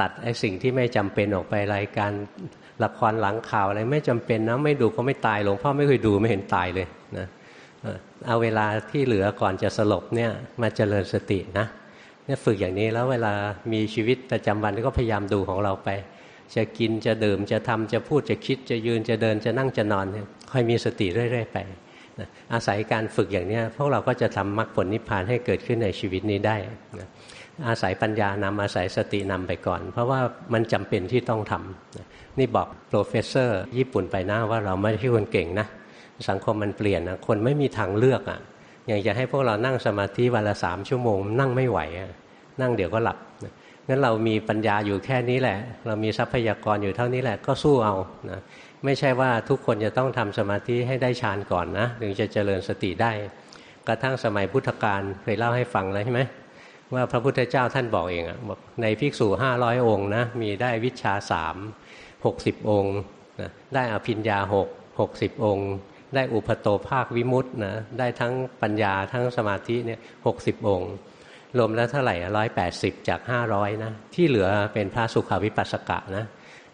ตัดไอ้สิ่งที่ไม่จำเป็นออกไปรายการละครหลังข่าวอะไรไม่จำเป็นนะไม่ดูก็ไม่ตายหลวงพ่อไม่เคยดูไม่เห็นตายเลย เอาเวลาที่เหลือก่อนจะสลบเนี่ยมาเจริญสตินะเนี่ยฝึกอย่างนี้แล้วเวลามีชีวิตประจำวันก็พยายามดูของเราไป จะกินจะดื่มจะทำจะพูดจะคิดจะยืนจะเดินจะนั่งจะนอนค่อยมีสติเรื่อย ๆ ไปนะอาศัยการฝึกอย่างนี้พวกเราก็จะทำมรรคผลนิพพานให้เกิดขึ้นในชีวิตนี้ได้นะอาศัยปัญญานำอาศัยสตินำไปก่อน เพราะว่ามันจำเป็นที่ต้องทำนะนี่บอก professor ญี่ปุ่นไปน่ะว่าเราไม่ใช่คนเก่งนะ สังคมมันเปลี่ยนนะคนไม่มีทางเลือกอะ่ะอย่างจะให้พวกเรานั่งสมาธิวันละสามชั่วโมง นั่งไม่ไหวอะนั่งเดี๋ยวก็หลับงั้นเรามีปัญญาอยู่แค่นี้แหละ เรามีทรัพยากรอยู่เท่านี้แหละก็สู้เอานะไม่ใช่ว่าทุกคนจะต้องทำสมาธิให้ได้ฌานก่อนนะถึงจะเจริญสติได้ กระทั่งสมัยพุทธกาลเคยเล่าให้ฟังแล้วใช่ไหมว่าพระพุทธเจ้าท่านบอกเองอะบอกในภิกษุห้าร้อยองค์นะมีได้วิชาสามหกสิบองค์นะได้อภิญญาหกหกสิบองค์ ได้อุปโตภาควิมุตต์นะได้ทั้งปัญญาทั้งสมาธิเนี่ยหกสิบองค์ รวมแล้วเท่าไหร่ร้อยแปดสิบจากห้าร้อยนะที่เหลือเป็นพระสุขาวิปัสสกะนะ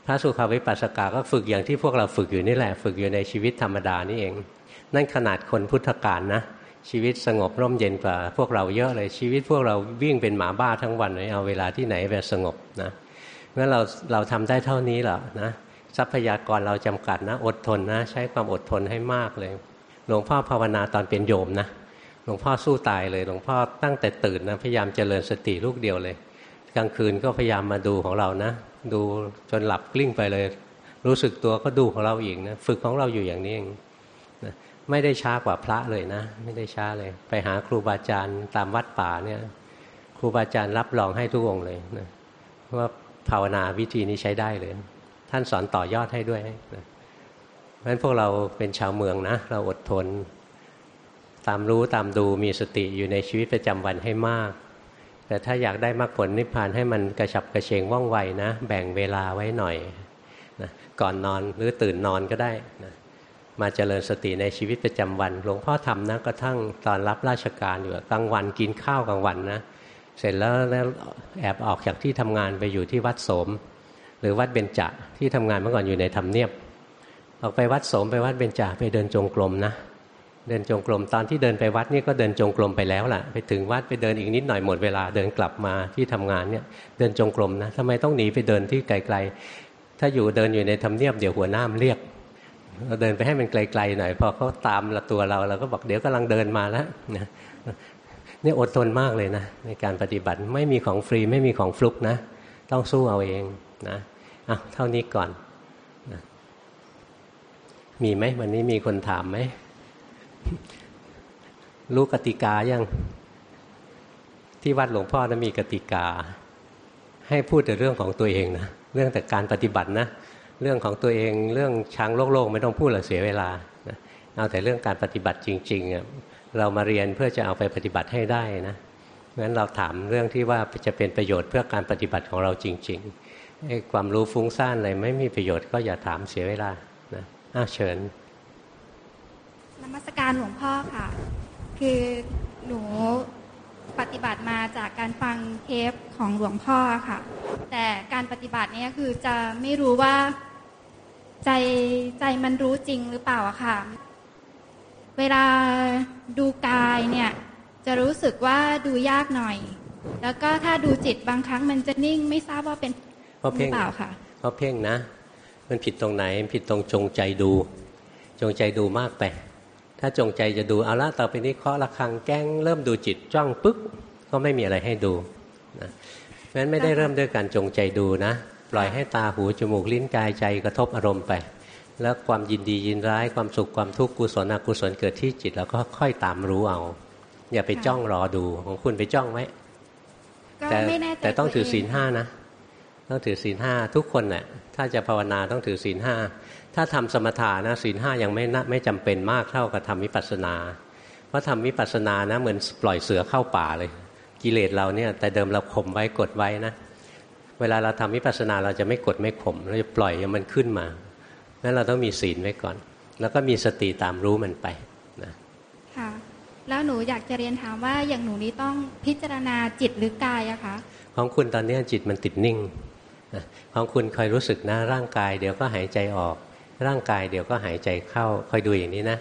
พระสุขวิปัสสกาก็ฝึกอย่างที่พวกเราฝึกอยู่นี่แหละ ฝึกอยู่ในชีวิตธรรมดานี่เอง นั่นขนาดคนพุทธกาลนะชีวิตสงบร่มเย็นกว่าพวกเราเยอะเลยชีวิตพวกเราวิ่งเป็นหมาบ้าทั้งวันเลยเอาเวลาที่ไหนไปสงบนะเมื่อเราเราทำได้เท่านี้แหละนะ ทรัพยากรเราจำกัดนะ อดทนนะ ใช้ความอดทนให้มากเลย หลวงพ่อภาวนาตอนเป็นโยมนะหลวงพ่อสู้ตายเลย หลวงพ่อตั้งแต่ตื่นนะพยายามเจริญสติลูกเดียวเลย กลางคืนก็พยายามมาดูของเรานะ ดูจนหลับกลิ้งไปเลย รู้สึกตัวก็ดูของเราอีกนะฝึกของเราอยู่อย่างนี้เองนะไม่ได้ช้ากว่าพระเลยนะ ไม่ได้ช้าเลย ไปหาครูบาอาจารย์ตามวัดป่าเนี่ยครูบาอาจารย์รับรองให้ทุกองเลยนะว่าภาวนาวิธีนี้ใช้ได้เลย ท่านสอนต่อยอดให้ด้วยนะเพราะฉะนั้นพวกเราเป็นชาวเมืองนะ เราอดทน ตามรู้ตามดูมีสติอยู่ในชีวิตประจำวันให้มาก แต่ถ้าอยากได้มรรคผลนิพพานให้มันกระฉับกระเฉงว่องไวนะ แบ่งเวลาไว้หน่อยนะก่อนนอนหรือตื่นนอนก็ได้นะมาเจริญสติในชีวิตประจำวัน หลวงพ่อทำนะกระทั่งตอนรับราชการอยู่กลางวันกินข้าวกลางวันนะเสร็จแล้วแล้วแอบออกจากที่ทำงานไปอยู่ที่วัดโสม หรือวัดเบญจที่ทำงานเมื่อก่อนอยู่ในธรรมเนียบ ออกไปวัดสมไปวัดเบญจไปเดินจงกรมนะเดินจงกรมตอนที่เดินไปวัดนี่ก็เดินจงกรมไปแล้วล่ะ ไปถึงวัดไปเดินอีกนิดหน่อยหมดเวลาเดินกลับมาที่ทำงานเนี่ยเดินจงกรมนะทำไมต้องหนีไปเดินที่ไกลๆ ถ้าอยู่เดินอยู่ในธรรมเนียบเดี๋ยวหัวหน้ามเรียกเราเดินไปให้มันไกลๆหน่อยพอเขาตามละตัวเราเราก็บอกเดี๋ยวกำลังเดินมาแล้วนะนี่อดทนมากเลยนะในการปฏิบัติไม่มีของฟรีไม่มีของฟลุกนะ ต้องสู้เอาเองนะ อะเท่านี้ก่อนนะมีไหมวันนี้มีคนถามไหม รู้กติกายัง ที่วัดหลวงพ่อนะมีกติกา ให้พูดแต่เรื่องของตัวเองนะ เรื่องแต่การปฏิบัตินะ เรื่องของตัวเองเรื่องช้างโลกโลกไม่ต้องพูดหรอกเสียเวลานะเอาแต่เรื่องการปฏิบัติจริงๆ เรามาเรียนเพื่อจะเอาไปปฏิบัติให้ได้นะงั้นเราถามเรื่องที่ว่าจะเป็นประโยชน์เพื่อการปฏิบัติของเราจริง ๆ ไอ้ความรู้ฟุ้งซ่านอะไรไม่มีประโยชน์ก็อย่าถามเสียเวลานะอ้าเชิญนมัสการหลวงพ่อค่ะ คือหนูปฏิบัติมาจากการฟังเทปของหลวงพ่อค่ะ แต่การปฏิบัติเนี้ยคือจะไม่รู้ว่าใจใจมันรู้จริงหรือเปล่าอะค่ะ เวลาดูกายเนี่ย จะรู้สึกว่าดูยากหน่อย แล้วก็ถ้าดูจิตบางครั้งมันจะนิ่งไม่ทราบว่าเป็น เพราะหรืเพ่องเปล่าค่ะเพราะเพ่งนะ มันผิดตรงไหนมันผิดตรงจงใจดู จงใจดูมากไป ถ้าจงใจจะดูเอาละต่อไปนี้เคาะระฆังแก้งเริ่มดูจิตจ้องปึ๊กก็ไม่มีอะไรให้ดูนะเพราะฉะนั้นไม่ได้เริ่มด้วยการจงใจดูนะ ปล่อยให้ตาหูจมูกลิ้นกายใจกระทบอารมณ์ไป แล้วความยินดียินร้ายความสุขความทุกข์กุศลอกุศลเกิดที่จิตแล้วก็ค่อยตามรู้เอา อย่าไปจ้องรอดูของคุณไปจ้องไว้ก็แต่ไม่แน่ใจแต่ต้องถือวเศีลห้านะ ต้องถือศีลห้าทุกคนแหละถ้าจะภาวนาต้องถือศีลห้าถ้าทำสมถานะศีลห้ายังไม่น่าไม่จำเป็นมากเท่ากับทำวิปัสสนา เพราะทำวิปัสสนานะเหมือนปล่อยเสือเข้าป่าเลย กิเลสเราเนี่ยแต่เดิมเราข่มไว้กดไว้นะเวลาเราทำวิปัสสนาเราจะไม่กดไม่ข่มเราจะปล่อยให้มันขึ้นมางั้นเราต้องมีศีลไว้ก่อน แล้วก็มีสติตามรู้มันไปนะค่ะแล้วหนูอยากจะเรียนถามว่าอย่างหนูนี้ต้องพิจารณาจิตหรือกายอะคะของคุณตอนนี้จิตมันติดนิ่งนะ ของคุณคอยรู้สึกนะร่างกาย เดี๋ยวก็หายใจออก ร่างกายเดี๋ยวก็หายใจเข้าคอยดูอย่างนี้นะ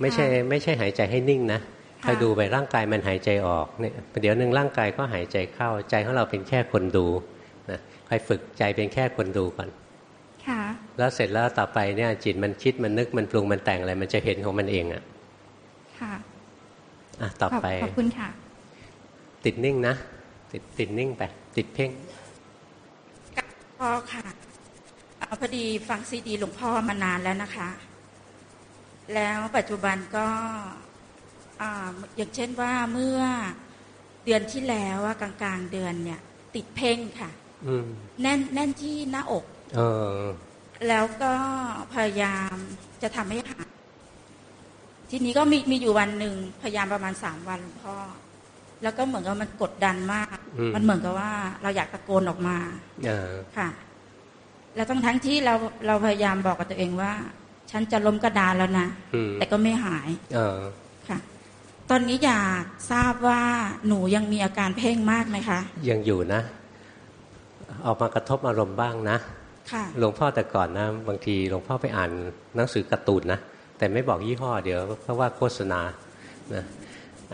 ไม่ใช่ไม่ใช่หายใจให้นิ่งนะคอยดูไปร่างกายมันหายใจออกเนี่ยเดี๋ยวหนึ่งร่างกายก็หายใจเข้าใจของเราเป็นแค่คนดูนะคอยฝึกใจเป็นแค่คนดูก่อนค่ะแล้วเสร็จแล้วต่อไปเนี่ยจิตมันคิดมันนึกมันปรุงมันแต่งอะไรมันจะเห็นของมันเองอะค่ะอะต่อขอบไปขอบคุณค่ะ ติดนิ่งนะติดติดนิ่งไปติดเพ่ง พ่อค่ะเอาพอดีฟังซีดีหลวงพ่อมานานแล้วนะคะ แล้วปัจจุบันก็อ่าอย่างเช่นว่าเมื่อเดือนที่แล้วอะกลางๆเดือนเนี่ย ติดเพ่งค่ะอืมแน่นแน่นที่หน้าอกเออแล้วก็พยายามจะทำให้หายทีนี้ก็มีมีอยู่วันหนึ่งพยายามประมาณสามวันหลวงพ่อ แล้วก็เหมือนกับมันกดดันมากอืมมันเหมือนกับว่าเราอยากตะโกนออกมาเออค่ะ แล้วทั้งทั้งที่เราเราพยายามบอกกับตัวเองว่า ฉันจะล้มกระดานแล้วนะอืมแต่ก็ไม่หายเออค่ะ ตอนนี้อยากทราบว่าหนูยังมีอาการเพ่งมากไหมคะ ยังอยู่นะ ออกมากระทบอารมณ์บ้างนะค่ะหลวงพ่อแต่ก่อนนะ บางทีหลวงพ่อไปอ่านหนังสือการ์ตูนนะ แต่ไม่บอกยี่ห้อเดี๋ยวเพราะว่าโฆษณานะ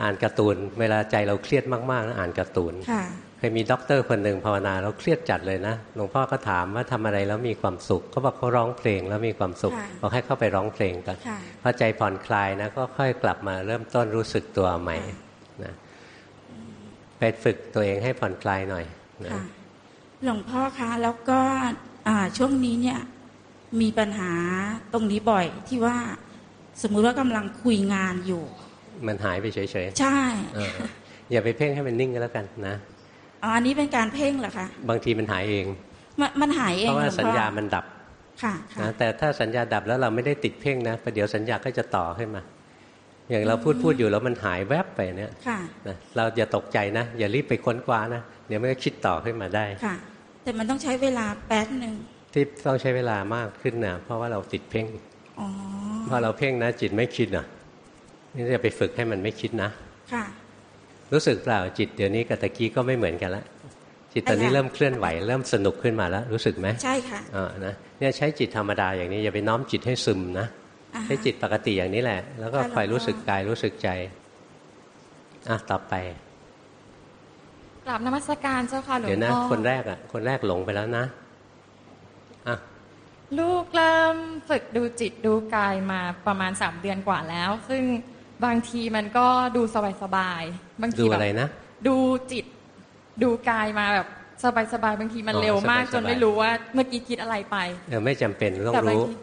อ่านการ์ตูน เวลาใจเราเครียดมากๆนะอ่านการ์ตูนค่ะเคยมีด็อกเตอร์คนหนึ่งภาวนาแล้วเครียดจัดเลยนะหลวงพ่อก็ถามว่าทำอะไรแล้วมีความสุขเขาบอกเขาร้องเพลงแล้วมีความสุขค่ะบอกให้เข้าไปร้องเพลงกันค่ะพอใจผ่อนคลายนะก็ค่อยกลับมาเริ่มต้นรู้สึกตัวใหม่ค่ะนะไปฝึกตัวเองให้ผ่อนคลายหน่อยนะค่ะหลวงพ่อคะแล้วก็อ่าช่วงนี้เนี่ยมีปัญหาตรงนี้บ่อยที่ว่าสมมุติว่ากำลังคุยงานอยู่ มันหายไปเฉยใช่ๆเอออย่าไปเพ่งให้มันนิ่งก็แล้วกันนะอ๋ออันนี้เป็นการเพ่งเหรอคะ บางทีมันหายเอง มันมันหายเอเพงราะว่าหลวงสัญพ่อญามันดับค่ะค่ะนะแต่ถ้าสัญญาดับแล้วเราไม่ได้ติดเพ่งนะประเดี๋ยวสัญญาก็จะต่อขึ้นมา อย่างเราพูดพูดอยู่แล้วมันหายแวบไปเนี่ยค่ะนะเราอย่าตกใจนะ อย่ารีบไปค้นคว้านะ เดี๋ยวมันก็คิดต่อขึ้นมาได้ ค่ะ แต่มันต้องใช้เวลาแป๊บหนึ่งที่ต้องใช้เวลามากขึ้นนะเพราะว่าเราติดเพ่งอ๋อพอเราเพ่งนะจิตไม่คิดนะ นี่จะไปฝึกให้มันไม่คิดนะค่ะ รู้สึกเปล่าจิตเดี๋ยวนี้กับตะกี้ก็ไม่เหมือนกันละจิตตอนนี้อะไรเริ่มเคลื่อนไหวเริ่มสนุกขึ้นมาแล้ว รู้สึกไหมใช่ค่ะอ่านะเนี่ยใช้จิตธรรมดาอย่างนี้อย่าไปน้อมจิตให้ซึมนะอ่าฮะใช้จิตปกติอย่างนี้แหละ แล้วก็ค่ะคอยหลวงพ่อรู้สึกกายรู้สึกใจอะต่อไปกราบนมัสการเจ้าค่ะหลวงเดี๋ยวนะพ่อคนแรกอะ คนแรกหลงไปแล้วนะอะลูกเริ่มฝึกดูจิตดูกายมาประมาณสามเดือนกว่าแล้ว ซึ่ง บางทีมันก็ดูสบายๆบางทีดูแบบอะไรนะ ดูจิตดูกายมาแบบสบายๆบางทีมันอ๋อเร็วมากสบายๆจนไม่รู้ว่าเมื่อกี้คิดอะไรไปเออไม่จำเป็นต้องแต่บางรู้ที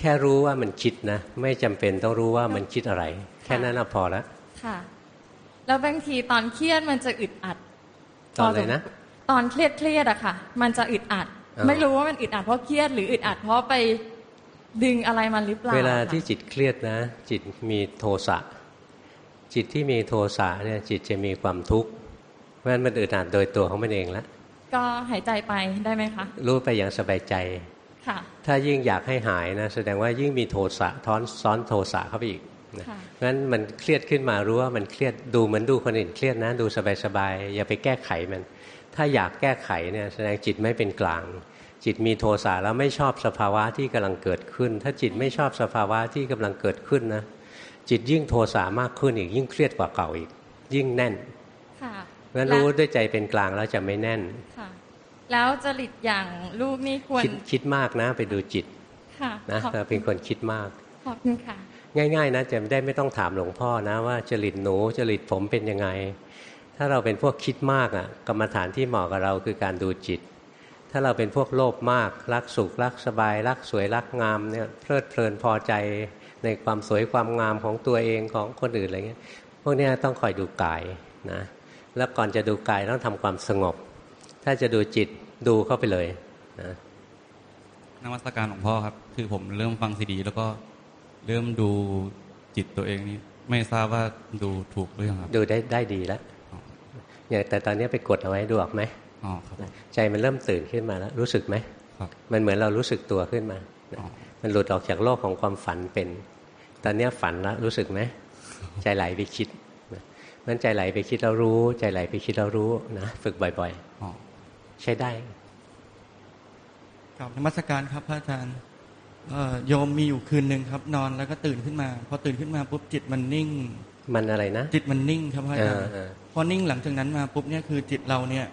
แค่รู้ว่ามันคิดนะ ไม่จำเป็นต้องรู้ว่ามันคิดอะไร แค่นั้นน่ะพอละค่ะ แล้วบางทีตอนเครียดมันจะอึดอัดตอนอะไรนะ ตอนเครียดเครียดๆอะค่ะ มันจะอึดอัดอ๋อไม่รู้ว่ามันอึดอัดเพราะเครียดหรืออึดอัดเพราะไป ดึงอะไรมาหรือเปล่าเวลาค่ะที่จิตเครียดนะ จิตมีโทสะจิตที่มีโทสะเนี่ยจิตจะมีความทุกข์เพราะฉะนั้นมันอึดอัดโดยตัวของมันเองละก็หายใจไปได้ไหมคะ รู้ไปอย่างสบายใจค่ะถ้ายิ่งอยากให้หายนะแสดงว่ายิ่งมีโทสะท้อนซ้อนโทสะเข้าไปอีกนะค่ะเพราะฉะนั้นมันเครียดขึ้นมารู้ว่ามันเครียดดูเหมือนดูคนอื่นเครียดนะ ดูสบายๆอย่าไปแก้ไขมัน ถ้าอยากแก้ไขเนี่ยแสดงจิตไม่เป็นกลาง จิตมีโทสะแล้วไม่ชอบสภาวะที่กำลังเกิดขึ้น ถ้าจิตไม่ชอบสภาวะที่กำลังเกิดขึ้นนะจิตยิ่งโทสะมากขึ้นอีกยิ่งเครียดกว่าเก่าอีก ยิ่งแน่นค่ะเพราะฉะนั้นแล้วรู้ด้วยใจเป็นกลางแล้วจะไม่แน่นค่ะแล้วจริตอย่างลูกนี่ควรคิดคิดมากนะ ไปดูจิตค่ะนะขอบเราเป็นคนคิดมากขอบคุณค่ะง่ายๆนะจะได้ไม่ต้องถามหลวงพ่อนะว่าจริตหนูจริตผมเป็นยังไง ถ้าเราเป็นพวกคิดมากอะ กรรมฐานที่เหมาะกับเราคือการดูจิต ถ้าเราเป็นพวกโลภมากรักสุขรักสบาย รักสวยรักงามเนี่ยเพลิดเพลินพอใจในความสวยความงามของตัวเองของคนอื่นอะไรเงี้ยพวกเนี้ยต้องคอยดูกายนะแล้วก่อนจะดูกายต้องทำความสงบ ถ้าจะดูจิตดูเข้าไปเลยนะนมัสการหลวงพ่อครับ คือผมเริ่มฟังซีดี แล้วก็เริ่มดูจิตตัวเองนี่ไม่ทราบว่าดูถูกหรือยังครับ ดูได้ได้ดีแล้วอ๋ออย่างแต่ตอนนี้ไปกดเอาไว้ดูออกไหม อ๋อครับผมใจมันเริ่มตื่นขึ้นมาแล้ว รู้สึกไหมครับมันเหมือนเรารู้สึกตัวขึ้นมาอ๋อมันหลุดออกจากโลกของความฝันเป็น ตอนเนี้ยฝันแล้วรู้สึกไหมใจไหลไปคิดนะนั้นใจไหลไปคิดแล้วรู้ ใจไหลไปคิดแล้วรู้นะฝึกบ่อยอ๋อๆใช้ได้กับนมัสการครับพระอาจารย์เอ่อโยมมีอยู่คืนหนึ่งครับ นอนแล้วก็ตื่นขึ้นมา พอตื่นขึ้นมาปุ๊บจิตมันนิ่ง มันอะไรนะ จิตมันนิ่งครับพระอาจารย์เออเออพอนิ่งหลังจากนั้นมาปุ๊บเนี่ยคือจิตเราเนี่ย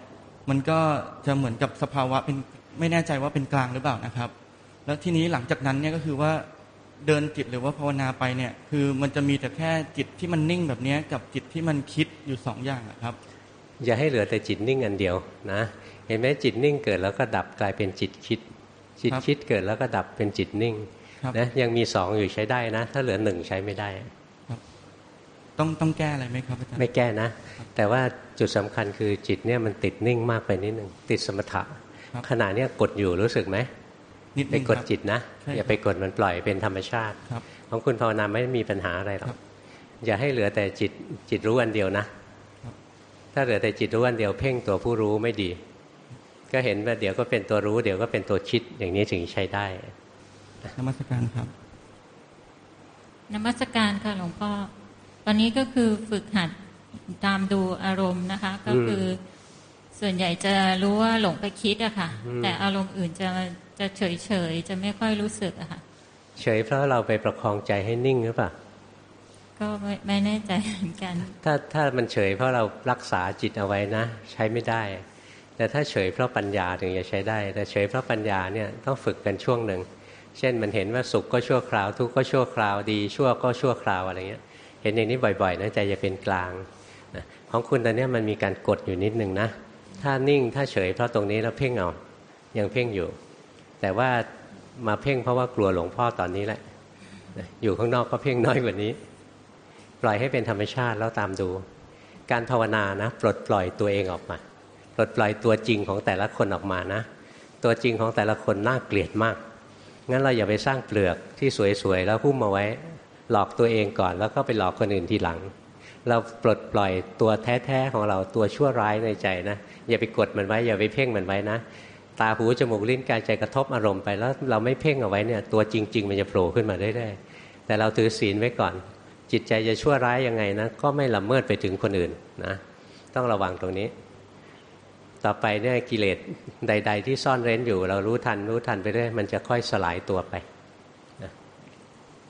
มันก็จะเหมือนกับสภาวะเป็นไม่แน่ใจว่าเป็นกลางหรือเปล่านะครับ แล้วทีนี้หลังจากนั้นเนี่ยก็คือว่าเดินจิตหรือว่าภาวนาไปเนี่ยคือมันจะมีแต่แค่จิตที่มันนิ่งแบบเนี้ยกับจิตที่มันคิดอยู่สองอย่างอะครับ อย่าให้เหลือแต่จิตนิ่งอันเดียวนะ เห็นไหมจิตนิ่งเกิดแล้วก็ดับกลายเป็นจิตคิด จิตครับคิดเกิดแล้วก็ดับเป็นจิตนิ่งครับนะยังมีสองอยู่ใช้ได้นะ ถ้าเหลือหนึ่งใช้ไม่ได้ ต้องต้องแก้อะไรไหมครับอาจารย์ไม่แก้นะ แต่ว่าจุดสำคัญคือจิตเนี่ยมันติดนิ่งมากไปนิดหนึ่งติดสมถะครับขณะเนี้ยกดอยู่รู้สึกไหมนิดไปนึงกดครับจิตนะใช่ครับอย่าไปกดมันปล่อยเป็นธรรมชาติครับของคุณภาวนาไม่มีปัญหาอะไรหรอครักบอย่าให้เหลือแต่จิตจิตรู้อันเดียวนะครับถ้าเหลือแต่จิตรู้อันเดียวเพ่งตัวผู้รู้ไม่ดี ก็เห็นว่าเดี๋ยวก็เป็นตัวรู้เดี๋ยวก็เป็นตัวคิดอย่างนี้ถึงใช้ได้นมัสการครับนมัสการค่ะหลวงพ่อ ตอนนี้ก็คือฝึกหัดตามดูอารมณ์นะคะ ก็คืออส่วนใหญ่จะรู้ว่าหลงไปคิดอะค่ะอืมแต่อารมณ์อื่นจะจะเฉยเฉยๆจะไม่ค่อยรู้สึกอะค่ะ เฉยเพราะเราไปประคองใจให้นิ่งหรือเปล่าก็ไม่ไม่แน่ใจเหมือนกัน ถ้าถ้ามันเฉยเพราะเรารักษาจิตเอาไว้นะ ใช้ไม่ได้ แต่ถ้าเฉยเพราะปัญญาถึงจะใช้ได้ แต่เฉยเพราะปัญญาเนี่ยต้องฝึกกันช่วงหนึ่ง เช่นมันเห็นว่าสุขก็ชั่วคราว ทุกข์ก็ชั่วคราวดี ชั่วก็ชั่วคราวอะไรเงี้ย เห็นอย่างนี้บ่อยๆนะใจจะเป็นกลางนะของคุณตอนนี้มันมีการกดอยู่นิดนึงนะถ้านิ่งถ้าเฉยเพราะตรงนี้แล้วเพ่งเอายังเพ่งอยู่ แต่ว่ามาเพ่งเพราะว่ากลัวหลวงพ่อตอนนี้แหละอยู่ข้างนอกก็เพ่งน้อยกว่านี้ ปล่อยให้เป็นธรรมชาติแล้วตามดู การภาวนานะ ปลดปล่อยตัวเองออกมาปลดปล่อยตัวจริงของแต่ละคนออกมานะ ตัวจริงของแต่ละคนน่าเกลียดมากงั้นเราอย่าไปสร้างเปลือกที่สวยๆแล้วหุ้มมาไว้ หลอกตัวเองก่อนแล้วก็ไปหลอกคนอื่นทีหลัง เราปลดปล่อยตัวแท้ๆของเราตัวชั่วร้ายในใจนะอย่าไปกดมันไว้อย่าไปเพ่งมันไว้นะ ตาหูจมูกลิ้นกายใจกระทบอารมณ์ไปแล้วเราไม่เพ่งเอาไว้เนี่ยตัวจริง ๆ มันจะโผล่ขึ้นมาเรื่อยๆแต่เราถือศีลไว้ก่อน จิตใจจะชั่วร้ายยังไงนะก็ไม่ละเมิดไปถึงคนอื่นนะต้องระวังตรงนี้ ต่อไปเนี่ยกิเลสใด ๆ ที่ซ่อนเร้นอยู่ เรารู้ทันรู้ทันไปเรื่อยมันจะค่อยสลายตัวไป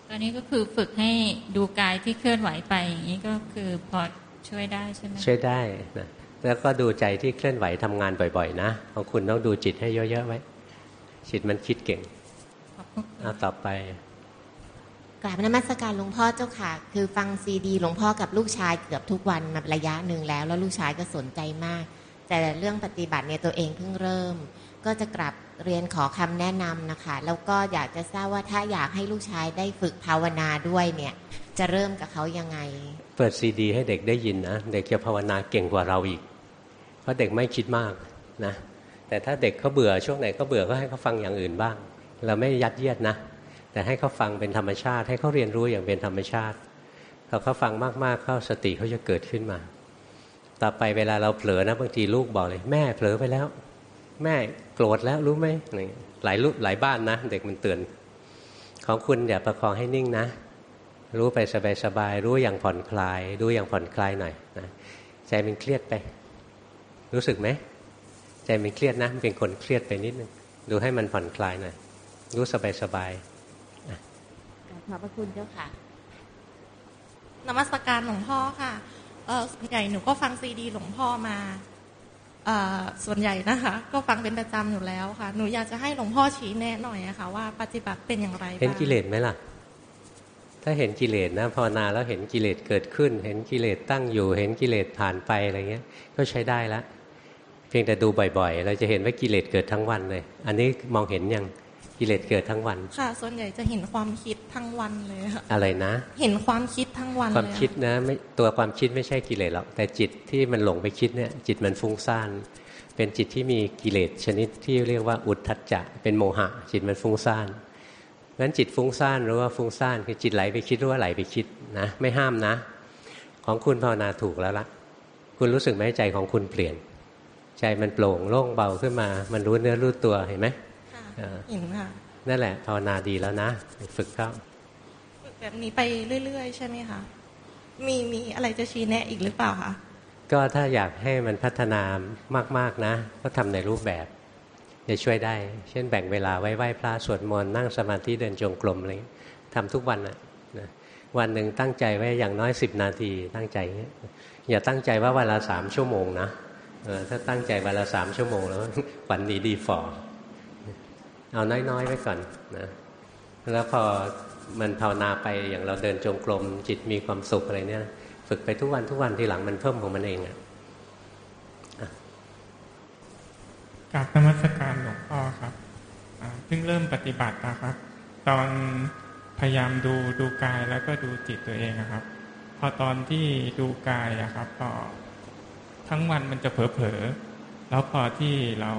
ตอนนี้ก็คือฝึกให้ดูกายที่เคลื่อนไหวไปอย่างนี้ก็คือพอช่วยได้ใช่ไหมช่วยได้นะแล้วก็ดูใจที่เคลื่อนไหวทำงานบ่อยๆ นะของคุณต้องดูจิตให้เยอะๆไว้จิตมันคิดเก่งขอบคุณเอาต่อไปกราบนมัสการหลวงพ่อเจ้าค่ะ คือฟังซีดีหลวงพ่อกับลูกชายเกือบทุกวันมาระยะหนึ่งแล้ว แล้วลูกชายก็สนใจมาก แต่เรื่องปฏิบัติเนี่ยตัวเองเพิ่งเริ่ม ก็จะกลับเรียนขอคำแนะนำนะคะ แล้วก็อยากจะทราบว่าถ้าอยากให้ลูกชายได้ฝึกภาวนาด้วยเนี่ย จะเริ่มกับเขายังไง เปิดซีดี ให้เด็กได้ยินนะ เด็กจะภาวนาเก่งกว่าเราอีก เพราะเด็กไม่คิดมากนะ แต่ถ้าเด็กเขาเบื่อช่วงไหนเขาเบื่อก็ให้เขาฟังอย่างอื่นบ้าง เราไม่ยัดเยียดนะ แต่ให้เขาฟังเป็นธรรมชาติ ให้เขาเรียนรู้อย่างเป็นธรรมชาติพอเขาฟังมากๆเข้าสติเขาจะเกิดขึ้นมา ต่อไปเวลาเราเผลอนะบางทีลูกบอกเลย แม่เผลอไปแล้ว แม่โกรธแล้วรู้ไหมหลายรูปหลายบ้านนะ เด็กมันเตือน ของคุณอย่าประคองให้นิ่งนะ รู้ไปสบายๆรู้อย่างผ่อนคลาย รู้อย่างผ่อนคลายหน่อยนะใจมันเครียดไป รู้สึกไหมใจมันเครียดนะมันเป็นคนเครียดไปนิดนึงดูให้มันผ่อนคลายหน่อยรู้สบายๆขอบพระคุณเจ้าค่ะนมัสการหลวงพ่อค่ะเออส่วนใหญ่หนูก็ฟังซีดีหลวงพ่อมา ส่วนใหญ่นะคะ ก็ฟังเป็นประจำอยู่แล้วค่ะ หนูอยากจะให้หลวงพ่อชี้แนะหน่อยนะคะว่าปฏิบัติเป็นอย่างไรบ้างเห็นกิเลสไหมล่ะ ถ้าเห็นกิเลสนะภาวนาแล้วเห็นกิเลสเกิดขึ้น เห็นกิเลสตั้งอยู่ เห็นกิเลสผ่านไปอะไรเงี้ย ก็ใช้ได้ละเพียงแต่ดูบ่อยๆ เราจะเห็นว่ากิเลสเกิดทั้งวันเลย อันนี้มองเห็นยัง กิเลสเกิดทั้งวัน ค่ะ ส่วนใหญ่จะเห็นความคิดทั้งวันเลยค่ะอะไรนะ เห็นความคิดทั้งวันความเลยคิดนะไม่ตัวความคิดไม่ใช่กิเลสหรอกแต่จิตที่มันหลงไปคิดเนี่ย จิตมันฟุ้งซ่านเป็นจิตที่มีกิเลสชนิดที่เรียกว่าอุทธัจจะเป็นโมหะ จิตมันฟุ้งซ่านงั้นจิตฟุ้งซ่านหรือว่าฟุ้งซ่านคือจิตไหลไปคิดหรือว่าไหลไปคิดนะไม่ห้ามนะ ของคุณภาวนาถูกแล้วละคุณรู้สึกไหมใจของคุณเปลี่ยน ใจมันโปร่งโล่งเบาขึ้นมา มันรู้เนื้อรู้ตัวเห็นไหมค่ะ อ่าเห็นค่ะนั่นแหละภาวนาดีแล้วนะฝึกเข้าฝึกแบบนี้ไปเรื่อย ๆ ใช่ไหมคะมีมีอะไรจะชี้แนะอีกหรือเปล่าคะก็ถ้าอยากให้มันพัฒนามาก ๆนะ ก็ทำในรูปแบบจะช่วยได้ เช่นแบ่งเวลาไว้ไหว้พระสวดมนต์นั่งสมาธิเดินจงกรมอะไรอย่างเงี้ยทำทุกวันนะนะวันหนึ่งตั้งใจไว้อย่างน้อยสิบนาทีตั้งใจอย่างเงี้ยอย่าตั้งใจว่าวันละสามชั่วโมงนะเออถ้าตั้งใจวันละสามชั่วโมงแล้วฝันดีดีฝ่อ เอาน้อยๆไว้ก่อนนะแล้วพอมันภาวนาไปอย่างเราเดินจงกรมจิตมีความสุขอะไรเนี่ย ฝึกไปทุกวันทุกวันทีหลังมันเพิ่มของมันเองอะกราบนมัสการหลวงพ่อครับเพิ่งเริ่มปฏิบัตินะครับ ตอนพยายามดูดูกายแล้วก็ดูจิตตัวเองนะครับ พอตอนที่ดูกายอะครับก็ทั้งวันมันจะเผลอ แล้วพอที่เรา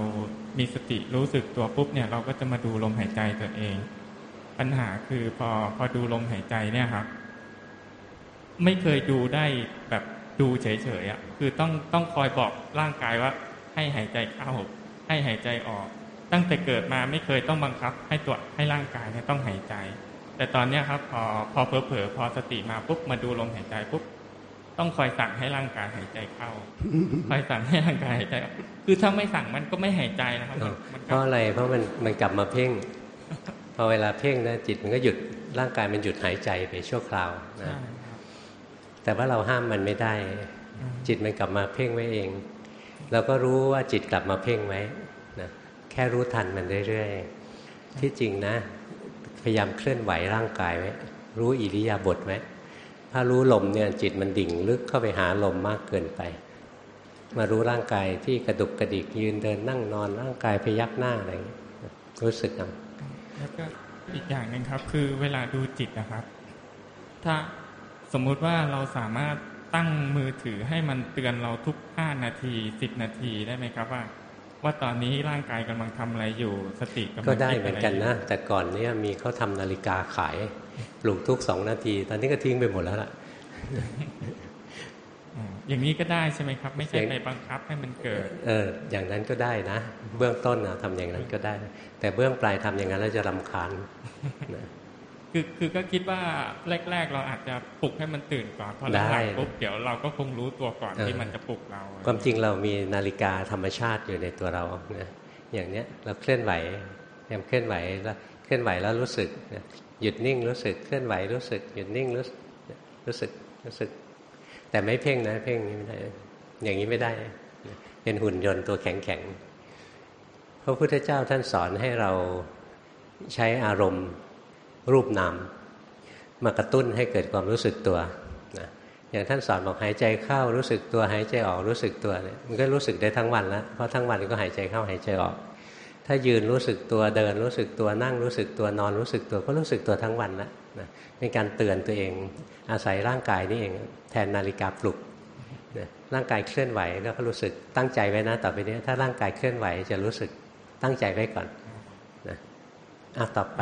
มีสติรู้สึกตัวปุ๊บเนี่ย เราก็จะมาดูลมหายใจตัวเอง ปัญหาคือพอพอดูลมหายใจเนี่ยครับ ไม่เคยดูได้แบบดูเฉยๆอะคือต้องต้องคอยบอกร่างกายว่า ให้หายใจเข้าให้หายใจออก ตั้งแต่เกิดมาไม่เคยต้องบังคับ ให้ตัวให้ร่างกายเนี่ยต้องหายใจ แต่ตอนเนี้ยครับ พอพอเผลอๆพอสติมาปุ๊บมาดูลมหายใจปุ๊บ ต้องคอยสั่งให้ร่างกายหายใจเข้า คอยสั่งให้ร่างกายหายใจออกคือถ้าไม่สั่งมันก็ไม่หายใจนะครับมันมันเพก็ราะอะไรเพราะมันมันกลับมาเพ่งพอเวลาเพ่งนะจิตมันก็หยุดร่างกายมันหยุดหายใจไปชั่วคราวนะใช่ครับแต่ว่าเราห้ามมันไม่ได้อืมจิตมันกลับมาเพ่งไว้เอง เราก็รู้ว่าจิตกลับมาเพ่งไว้นะแค่รู้ทันมันเรื่อยๆที่จริงนะ พยายามเคลื่อนไหวร่างกายไว้รู้อิริยาบถไว้ ถ้ารู้ลมเนี่ยจิตมันดิ่งลึกเข้าไปหาลมมากเกินไป มารู้ร่างกายที่กระดุกกระดิกยืนเดินนั่งนอนร่างกายพยักหน้าอะไรรู้สึกเอาแล้วก็อีกอย่างหนึ่งครับ คือเวลาดูจิตนะครับ ถ้าสมมุติว่าเราสามารถตั้งมือถือให้มันเตือนเราทุกห้านาทีสิบนาทีได้ไหมครับว่า ว่าตอนนี้ร่างกายกำลังทำอะไรอยู่สติกำลังก็ได้เหมือนกันนะ แต่ก่อนเนี้ยมีเขาทานาฬิกาขายปลุกทุกสองนาที ตอนนี้ก็ทิ้งไปหมดแล้วล่ะอย่างนี้ก็ได้ใช่ไหมครับ ไม่ใช่ไปบังคับให้มันเกิด เออ อย่างนั้นก็ได้นะ เบื้องต้นนะทำอย่างนั้นก็ได้ แต่เบื้องปลายทำอย่างนั้นแล้วจะรำคาญ คือคือก็คิดว่าแรก ๆ เราอาจจะปลุกให้มันตื่นก่อนพอหลังปุ๊บเดี๋ยวเราก็คงรู้ตัวก่อนที่มันจะปลุกเรา ความจริงเรามีนาฬิกาธรรมชาติอยู่ในตัวเรานะอย่างเนี้ยเราเคลื่อนไหวยังเคลื่อนไหวแล้วเคลื่อนไหวแล้วรู้สึกหยุดนิ่งรู้สึกเคลื่อนไหวรู้สึกหยุดนิ่งรู้รู้สึกรู้สึก แต่ไม่เพ่งนะ เพ่งนี้ไม่ได้อย่างนี้ไม่ได้ เป็นหุ่นยนต์ตัวแข็งแข็งพระพุทธเจ้าท่านสอนให้เราใช้อารมณ์ รูปนามมากระตุ้นให้เกิดความรู้สึกตัวนะอย่างท่านสอนบอกหายใจเข้ารู้สึกตัวหายใจออกรู้สึกตัวเนี่ยมันก็รู้สึกได้ทั้งวันแล้วเพราะทั้งวันก็หายใจเข้าหายใจออก ถ้ายืนรู้สึกตัวเดินรู้สึกตัวนั่งรู้สึกตัวนอนรู้สึกตัวก็รู้สึกตัวทั้งวันแล้วนะเป็นการเตือนตัวเองอาศัยร่างกายนี่เองแทนนาฬิกาปลุกนะร่างกายเคลื่อนไหวแล้วก็รู้สึกตั้งใจไว้นะต่อไปนี้ถ้าร่างกายเคลื่อนไหวจะรู้สึกตั้งใจไว้ก่อนนะอะต่อไป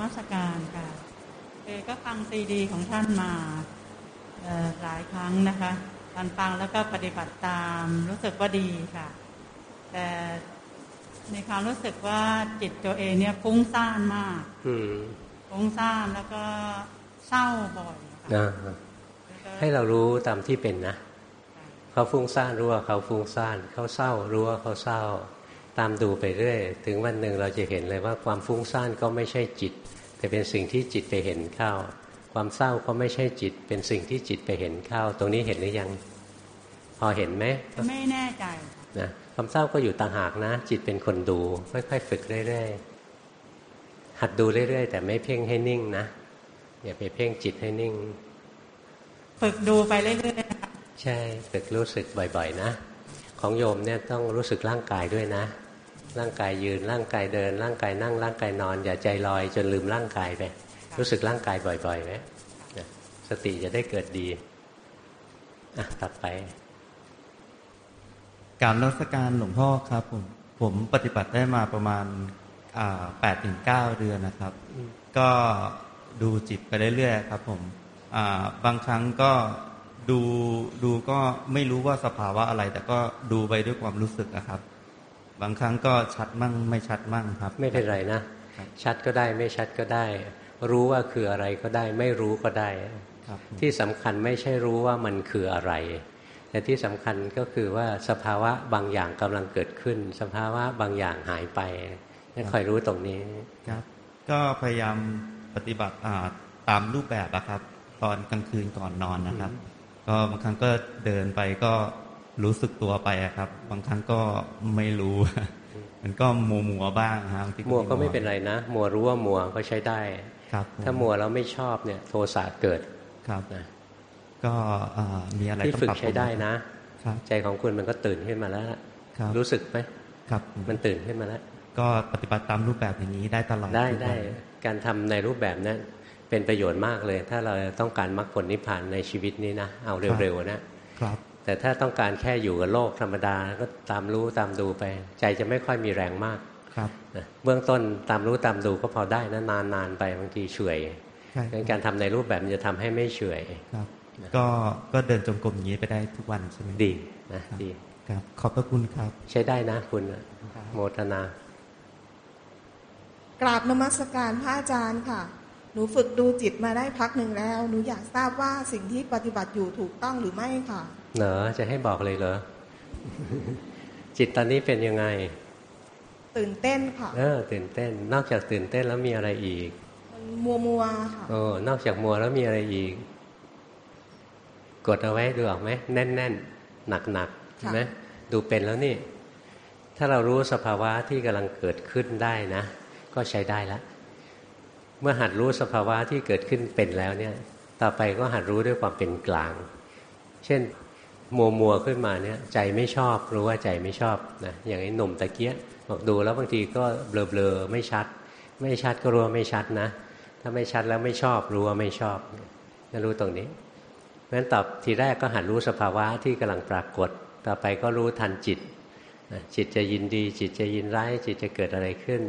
มัสการค่ะเอก็ฟังซีดีของท่านมาหลายครั้งนะคะตอนฟังแล้วก็ปฏิบัติตามรู้สึกว่าดีค่ะ แต่ในความรู้สึกว่าจิตตัวเองเนี่ยฟุ้งซ่านมากฟุ้งซ่านแล้วก็เศร้าบ่อยค่ะให้เรารู้ตามที่เป็นนะ เขาฟุ้งซ่านรู้ว่าเขาฟุ้งซ่าน เขาเศร้ารู้ว่าเขาเศร้า ตามดูไปเรื่อย ถึงวันหนึ่งเราจะเห็นเลยว่าความฟุ้งซ่านก็ไม่ใช่จิต แต่เป็นสิ่งที่จิตไปเห็นเข้า ความเศร้าก็ไม่ใช่จิต เป็นสิ่งที่จิตไปเห็นเข้า ตรงนี้เห็นหรือยัง พอเห็นไหมไม่แน่ใจนะความเศร้าก็อยู่ต่างหากนะ จิตเป็นคนดู ค่อยๆฝึกเรื่อยๆหัดดูเรื่อยๆ แต่ไม่เพ่งให้นิ่งนะอย่าไปเพ่งจิตให้นิ่ง ฝึกดูไปเรื่อยๆใช่ฝึกรู้สึกบ่อย ๆ นะของโยมเนี่ยต้องรู้สึกร่างกายด้วยนะ ร่างกายยืนร่างกายเดิน ร่างกายนั่งร่างกายนอน อย่าใจลอยจนลืมร่างกายไป รู้สึกร่างกายบ่อยๆไหมสติจะได้เกิดดีอะตัดไปการรัศการหลวงพ่อครับ ผมผมปฏิบัติได้มาประมาณแปดถึงเก้าเดือนนะครับ ก็ดูจิตไปเรื่อยๆครับ ผมบางครั้งก็ดูดูก็ไม่รู้ว่าสภาวะอะไร แต่ก็ดูไปด้วยความรู้สึกนะครับ บางครั้งก็ชัดมั่งไม่ชัดมั่งครับ ไม่เป็นไรนะ ชัดก็ได้ไม่ชัดก็ได้ รู้ว่าคืออะไรก็ได้ ไม่รู้ก็ได้ที่สำคัญไม่ใช่รู้ว่ามันคืออะไร แต่ที่สำคัญก็คือว่าสภาวะบางอย่างกำลังเกิดขึ้น สภาวะบางอย่างหายไปให้คอยรู้ตรงนี้ครับ ก็พยายามปฏิบัติตามรูปแบบนะครับ ตอนกลางคืนก่อนนอนนะครับ ก็บางครั้งก็เดินไปก็ รู้สึกตัวไปครับ บางครั้งก็ไม่รู้ มันก็มัวมัวบ้างครับมัวก็ไม่เป็นไรนะ มัวรู้ว่ามัวก็ใช้ได้ครับ ถ้ามัวแล้วไม่ชอบเนี่ย โทสะเกิดครับนะก็มีอะไรที่ฝึกใช้ได้นะใจของคุณมันก็ตื่นขึ้นมาแล้วรู้สึกไหมครับ มันตื่นขึ้นมาแล้วก็ปฏิบัติตามรูปแบบอย่างนี้ได้ตลอดได้ได้ การทำในรูปแบบนั้นเป็นประโยชน์มากเลย ถ้าเราต้องการมรรคผลนิพพานในชีวิตนี้นะ เอาเร็วๆนะครับ แต่ถ้าต้องการแค่อยู่กับโลกธรรมดาก็ตามรู้ตามดูไป ใจจะไม่ค่อยมีแรงมากครับเบื้องต้นตามรู้ตามดูก็พอได้นะนานนานไปบางทีเฉยการทำในรูปแบบมันจะทำให้ไม่เฉยครับก็ก็เดินจงกรมอย่างนี้ไปได้ทุกวันใช่ไหมดีนะดีครับขอบพระคุณครับ ใช้ได้นะคุณโมทนากราบนมัสการพระอาจารย์ค่ะ หนูฝึกดูจิตมาได้พักหนึ่งแล้ว หนูอยากทราบว่าสิ่งที่ปฏิบัติอยู่ถูกต้องหรือไม่ค่ะเหนอจะให้บอกเลยเหรอ จิตตอนนี้เป็นยังไง ตื่นเต้นค่ะเออตื่นเต้น นอกจากตื่นเต้นแล้วมีอะไรอีก มัวมัวค่ะโอ้นอกจากมัวแล้วมีอะไรอีก กดเอาไว้ดูออกไหมแน่นแน่นหนักหนักใช่ไหมดูเป็นแล้วนี่ ถ้าเรารู้สภาวะที่กำลังเกิดขึ้นได้นะ ก็ใช้ได้แล้ว เมื่อหัดรู้สภาวะที่เกิดขึ้นเป็นแล้วเนี่ย ต่อไปก็หัดรู้ด้วยความเป็นกลาง เช่นมัวมัวขึ้นมาเนี่ยใจไม่ชอบรู้ว่าใจไม่ชอบนะอย่างไอ้หนุ่มตะเกียบอกดูแล้วบางทีก็เบลอเบลอไม่ชัด ไม่ชัดก็รู้ว่าไม่ชัดนะ ถ้าไม่ชัดแล้วไม่ชอบรู้ว่าไม่ชอบนะรู้ตรงนี้เพราะฉะนั้นตอบทีแรกก็หัดรู้สภาวะที่กำลังปรากฏ ต่อไปก็รู้ทันจิตจิตจะยินดี จิตจะยินร้ายจิตจะเกิดอะไรขึ้น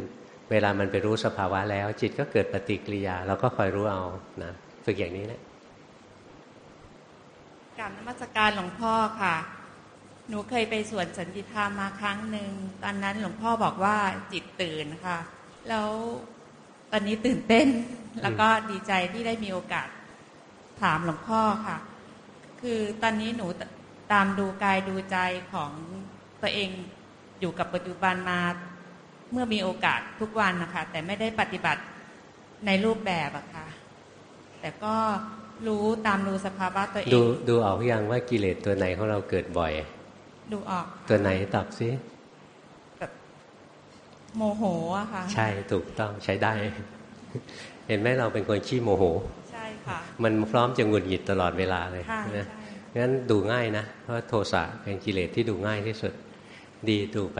เวลามันไปรู้สภาวะแล้ว จิตก็เกิดปฏิกิริยาเราก็คอยรู้เอานะฝึกอย่างนี้แหละกราบนมัสการหลวงพ่อค่ะ หนูเคยไปสวนสันติธรรมมาครั้งหนึ่งตอนนั้นหลวงพ่อบอกว่าจิตตื่นค่ะ แล้วตอนนี้ตื่นเต้นแล้วก็ดีใจที่ได้มีโอกาสถามหลวงพ่อค่ะ คือตอนนี้หนูตามดูกายดูใจของตัวเองอยู่กับปัจจุบันมา เมื่อมีโอกาสทุกวันนะคะ แต่ไม่ได้ปฏิบัติในรูปแบบอะค่ะ แต่ก็รู้ตามรู้สภาวะตัวเอง ดูดูออกยังว่ากิเลสตัวไหนของเราเกิดบ่อย ดูออก ตัวไหนตอบซิแบบโมโหอะค่ะ ใช่ถูกต้องใช้ได้ เห็นไหมเราเป็นคนขี้โมโห ใช่ค่ะ มันพร้อมจะหงุดหงิดตลอดเวลาเลยค่ะนะงั้นดูง่ายนะ เพราะโทสะเป็นกิเลสที่ดูง่ายที่สุด ดีดูไป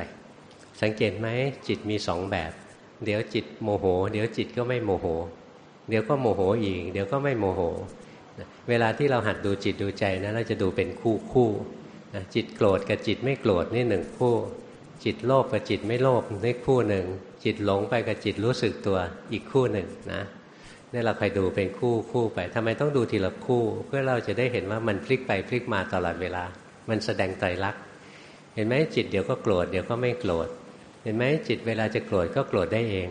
สังเกตไหมจิตมีสองแบบ เดี๋ยวจิตโมโห เดี๋ยวจิตก็ไม่โมโห เดี๋ยวก็โมโหอีก เดี๋ยวก็ไม่โมโห เวลาที่เราหัดดูจิตดูใจนะเราจะดูเป็นคู่คู่จิตโกรธกับจิตไม่โกรธนี่หนึ่งคู่ จิตโลภกับจิตไม่โลภนี่คู่หนึ่ง จิตหลงไปกับจิตรู้สึกตัวอีกคู่หนึ่งนะนี่เราคอยดูเป็นคู่คู่ไปทำไมต้องดูทีละคู่ เพื่อเราจะได้เห็นว่ามันพลิกไปพลิกมาตลอดเวลา มันแสดงไตรลักษณ์เห็นไหมจิตเดี๋ยวก็โกรธเดี๋ยวก็ไม่โกรธ เห็นไหมจิตเวลาจะโกรธก็โกรธได้เอง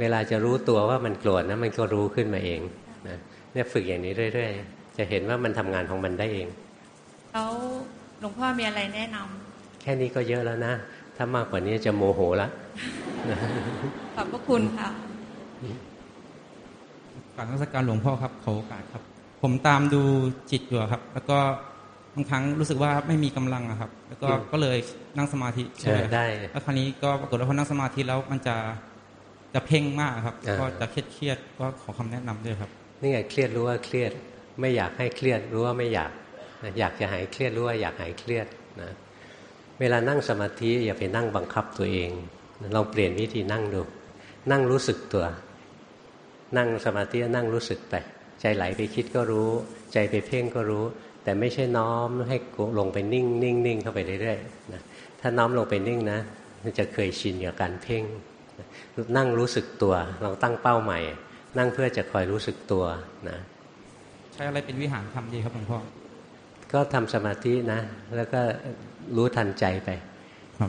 เวลาจะรู้ตัวว่ามันโกรธนะมันก็รู้ขึ้นมาเองนะเนี่ยฝึกอย่างนี้เรื่อยๆ จะเห็นว่ามันทำงานของมันได้เองแล้วหลวงพ่อมีอะไรแนะนำแค่นี้ก็เยอะแล้วนะถ้ามากกว่านี้จะโมโหละขอบพระคุณค่ะกราบนมัสการหลวงพ่อครับขอโอกาสครับ ผมตามดูจิตอยู่ครับ แล้วก็ บางครั้งรู้สึกว่าไม่มีกำลังครับ แล้วก็ก็เลยนั่งสมาธิใช่ได้แล้วคราวนี้ก็ปรากฏว่าพอนั่งสมาธิแล้วมันจะจะเพ่งมากครับ ก็จะเครียดเครียดก็ขอคำแนะนำด้วยครับนี่ไงเครียดรู้ว่าเครียด ไม่อยากให้เครียดรู้ว่าไม่อยากอยากจะหายเครียดรู้ว่าอยากหายเครียดนะเวลานั่งสมาธิอย่าไปนั่งบังคับตัวเองลองเปลี่ยนวิธีนั่งดู นั่งรู้สึกตัว นั่งสมาธินั่งรู้สึกไป ใจไหลไปคิดก็รู้ ใจไปเพ่งก็รู้ แต่ไม่ใช่น้อมให้ลงไปนิ่งนิ่งนิ่งเข้าไปเรื่อยๆนะถ้าน้อมลงไปนิ่งนะมันจะเคยชินกับการเพ่งนั่งรู้สึกตัวลองตั้งเป้าใหม่ นั่งเพื่อจะคอยรู้สึกตัวนะใช้อะไรเป็นวิหารทำดีครับหลวงพ่อก็ทำสมาธินะ แล้วก็รู้ทันใจไป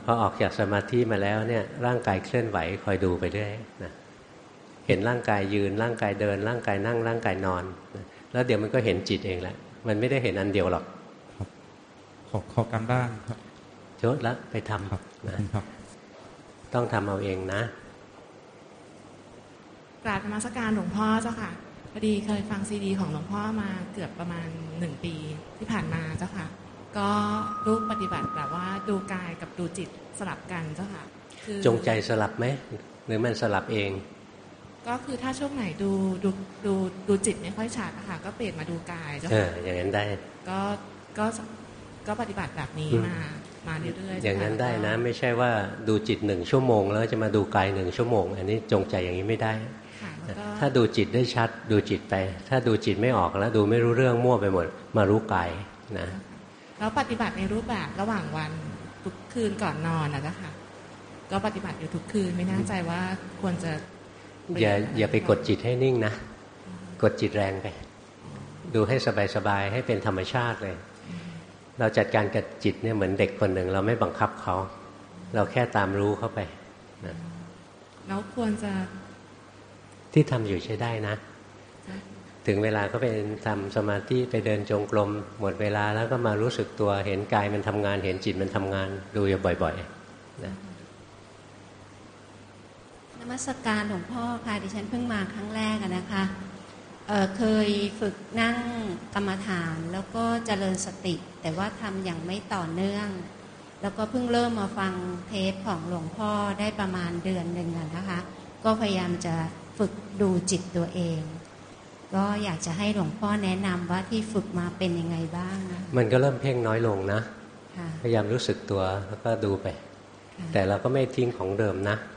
พอออกจากสมาธิมาแล้วเนี่ยร่างกายเคลื่อนไหวคอยดูไปเรื่อยนะเห็นร่างกายยืนร่างกายเดิน ร่างกายนั่งร่างกายนอน แล้วเดี๋ยวมันก็เห็นจิตเองแหละ มันไม่ได้เห็นอันเดียวหรอกขอขอการบ้านครับโจทแล้วไปทำครับนะครับ ต้องทำเอาเองนะกราบมาสการหลวงพ่อเจ้าค่ะพอดีเคยฟังซีดี ของหลวงพ่อมาเกือบประมาณหนึ่งปีที่ผ่านมาเจ้าค่ะ ก็รูปปฏิบัติแบบว่าดูกายกับดูจิตสลับกันเจ้าค่ะจงใจสลับไหมหรือมันสลับเอง ก็คือถ้าช่วงไหนดูดูดูดูจิตไม่ค่อยชัดนะคะก็เปลี่ยนมาดูกายเจ้าค่ะอย่างนั้นได้ ก็ก็ก็ปฏิบัติแบบนี้มามาเรื่อยๆอย่างนั้นได้นะ ไม่ใช่ว่าดูจิตหนึ่งชั่วโมง แล้วจะมาดูกายหนึ่งชั่วโมง อันนี้จงใจอย่างนี้ไม่ได้ถ้าดูจิตได้ชัดดูจิตไป ถ้าดูจิตไม่ออกแล้วดูไม่รู้เรื่องมั่วไปหมด มารู้กายนะแล้วปฏิบัติในรูปแบบระหว่างวันทุกคืนก่อนนอนนะคะก็ปฏิบัติอยู่ทุกคืนไม่แน่ใจว่าควรจะ อย่าอย่าไปกดจิตให้นิ่งนะ กดจิตแรงไป ดูให้สบายๆ ให้เป็นธรรมชาติเลย เราจัดการกับจิตเนี่ยเหมือนเด็กคนหนึ่ง เราไม่บังคับเขา เราแค่ตามรู้เข้าไปนะแล้วควรจะ ที่ทำอยู่ใช้ได้นะ ถึงเวลาก็ไปทำสมาธิไปเดินจงกรมหมดเวลาแล้วก็มารู้สึกตัวเห็นกายมันทำงาน เห็นจิตมันทำงาน ดูอยู่บ่อย ๆ นะ มัสการหลวงพ่อค่ะดิฉันเพิ่งมาครั้งแรกนะคะเเคยฝึกนั่งกรรมฐานแล้วก็เจริญสติ แต่ว่าทำอย่างไม่ต่อเนื่อง แล้วก็เพิ่งเริ่มมาฟังเทปของหลวงพ่อได้ประมาณเดือนหนึ่งนะคะ ก็พยายามจะฝึกดูจิตตัวเอง ก็อยากจะให้หลวงพ่อแนะนำว่าที่ฝึกมาเป็นยังไงบ้างนะมันก็เริ่มเพ่งน้อยลงนะค่ะพยายามรู้สึกตัวแล้วก็ดูไป แต่เราก็ไม่ทิ้งของเดิมนะค่ะ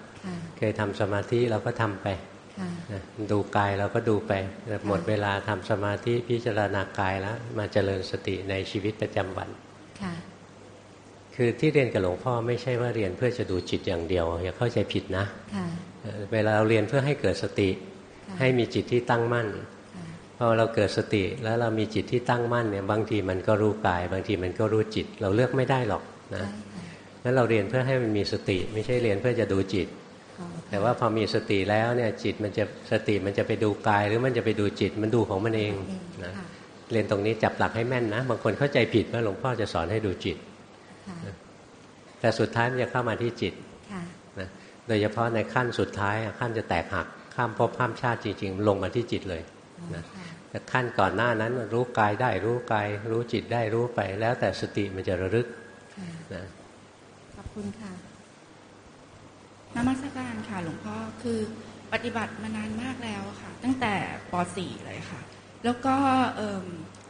เคยทำสมาธิเราก็ทำไปค่ะนะดูกายเราก็ดูไปแต่หมดเวลาทำสมาธิพิจารณากายแล้ว มาเจริญสติในชีวิตประจำวันค่ะคือที่เรียนกับหลวงพ่อไม่ใช่ว่าเรียนเพื่อจะดูจิตอย่างเดียว อย่าเข้าใจผิดนะค่ะเอ่อเวลาเราเรียนเพื่อให้เกิดสติค่ะให้มีจิตที่ตั้งมั่นพอเราเกิดสติแล้วเรามีจิตที่ตั้งมั่นเนี่ยบางทีมันก็รู้กาย บางทีมันก็รู้จิต เราเลือกไม่ได้หรอกนะงั้นเราเรียนเพื่อให้มันมีสติ ไม่ใช่เรียนเพื่อจะดูจิต แต่ว่าพอมีสติแล้วเนี่ยจิตมันจะสติมันจะไปดูกาย หรือมันจะไปดูจิตมันดูของมันเองนะเรียนตรงนี้จับหลักให้แม่นนะ บางคนเข้าใจผิดว่าหลวงพ่อจะสอนให้ดูจิตค่ะแต่สุดท้ายมันจะเข้ามาที่จิตค่ะนะโดยเฉพาะในขั้นสุดท้ายอะขั้นจะแตกหักข้ามภพข้ามชาติจริง ๆ ลงมาที่จิตเลยนะแต่ขั้นก่อนหน้านั้นรู้กายได้รู้กายรู้จิตได้รู้ไป แล้วแต่สติมันจะระลึกนะขอบคุณค่ะ นมัสการค่ะหลวงพ่อคือปฏิบัติมานานมากแล้วค่ะ ตั้งแต่ป .4 เลยค่ะ แล้วก็เอิ่ม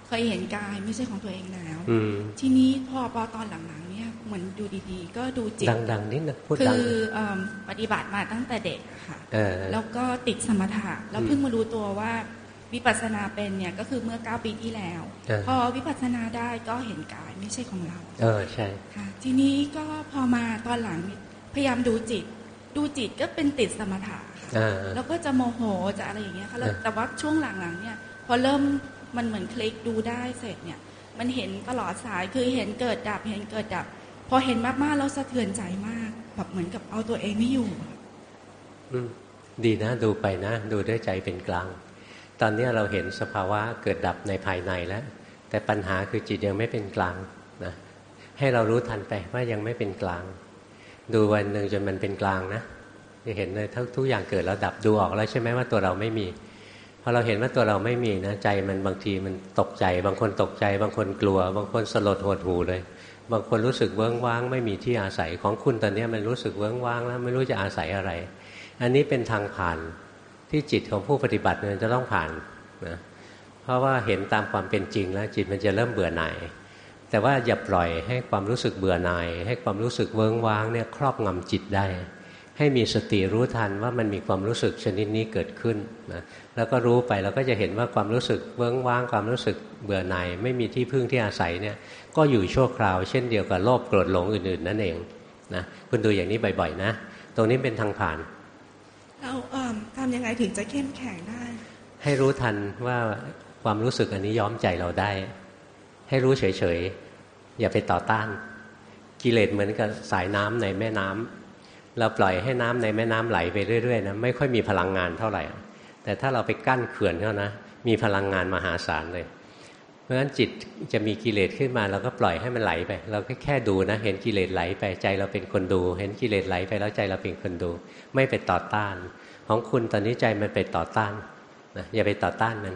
เคยเห็นกายไม่ใช่ของตัวเองแล้วอืมทีนี้พอปอตอนหลังๆเนี่ยเหมือนดูดีๆ ก็ดูจิตดังๆนิดนะพูดคืดังอเอิ่มปฏิบัติมาตั้งแต่เด็กอะค่ะเออแล้วก็ติดสมถะแล้วอืมเพิ่งมารู้ตัวว่าวิปัสสนาเป็นเนี่ยก็คือเมื่อ 9 ปีที่แล้วเออพอวิปัสสนาได้ก็เห็นกายไม่ใช่ของเรา เออใช่ค่ะทีนี้ก็พอมาตอนหลังพยายามดูจิต ดูจิตก็เป็นติดสมถะค่ะอ่าแล้วก็จะโมโหจะอะไรอย่างเงี้ยค่ะแล้วเออแต่ว่าช่วงหลังๆเนี่ย พอเริ่มมันเหมือนคลิกดูได้เสร็จเนี่ย มันเห็นตลอดสายคือเห็นเกิดดับเห็นเกิดดับ พอเห็นมากๆแล้วสะเทือนใจมากแบบเหมือนกับเอาตัวเองไม่อยู่อะอืมดีนะดูไปนะ ดูด้วยใจเป็นกลาง ตอนนี้เราเห็นสภาวะเกิดดับในภายในแล้ว แต่ปัญหาคือจิตยังไม่เป็นกลางนะให้เรารู้ทันไปว่ายังไม่เป็นกลาง ดูวันหนึ่งจนมันเป็นกลางนะจะเห็นเลยทุกทุกอย่างเกิดแล้วดับดูออกแล้วใช่ไหมว่าตัวเราไม่มีพอเราเห็นว่าตัวเราไม่มีนะใจมันบางทีมันตกใจ บางคนตกใจ บางคนกลัว บางคนสลดหดหูเลย บางคนรู้สึกเวิ้งว้าง ไม่มีที่อาศัยของคุณตอนนี้มันรู้สึกเวิ้งว้างแล้วไม่รู้จะอาศัยอะไร อันนี้เป็นทางผ่านที่จิตของผู้ปฏิบัติเนี่ยจะต้องผ่านนะเพราะว่าเห็นตามความเป็นจริงแล้วจิตมันจะเริ่มเบื่อหน่าย แต่ว่าอย่าปล่อยให้ความรู้สึกเบื่อหน่าย ให้ความรู้สึกเวิ้งว้างเนี่ยครอบงำจิตได้ ให้มีสติรู้ทันว่ามันมีความรู้สึกชนิดนี้เกิดขึ้นนะแล้วก็รู้ไปเราก็จะเห็นว่าความรู้สึกเวิ้งว้าง ความรู้สึกเบื่อหน่ายไม่มีที่พึ่งที่อาศัยเนี่ยก็อยู่ชั่วคราวเช่นเดียวกับโลภโกรธหลงอื่นๆนั่นเองนะคุณดูอย่างนี้บ่อยๆนะ ตรงนี้เป็นทางผ่านเราเอิ่มทำยังไงถึงจะเข้มแข็งได้ ให้รู้ทันว่าความรู้สึกอันนี้ย้อมใจเราได้ ให้รู้เฉยๆ อย่าไปต่อต้าน กิเลสเหมือนกับสายน้ำในแม่น้ำเราปล่อยให้น้ำในแม่น้ำไหลไปเรื่อยๆนะไม่ค่อยมีพลังงานเท่าไหร่ แต่ถ้าเราไปกั้นเขื่อนเขานะมีพลังงานมหาศาลเลย เพราะฉะนั้นจิตจะมีกิเลสขึ้นมาเราก็ปล่อยให้มันไหลไป เราก็แค่ดูนะ เห็นกิเลสไหลไปใจเราเป็นคนดู เห็นกิเลสไหลไปแล้วใจเราเป็นคนดู ไม่ไปต่อต้าน ของคุณตอนนี้ใจมันไปต่อต้านนะอย่าไปต่อต้านมัน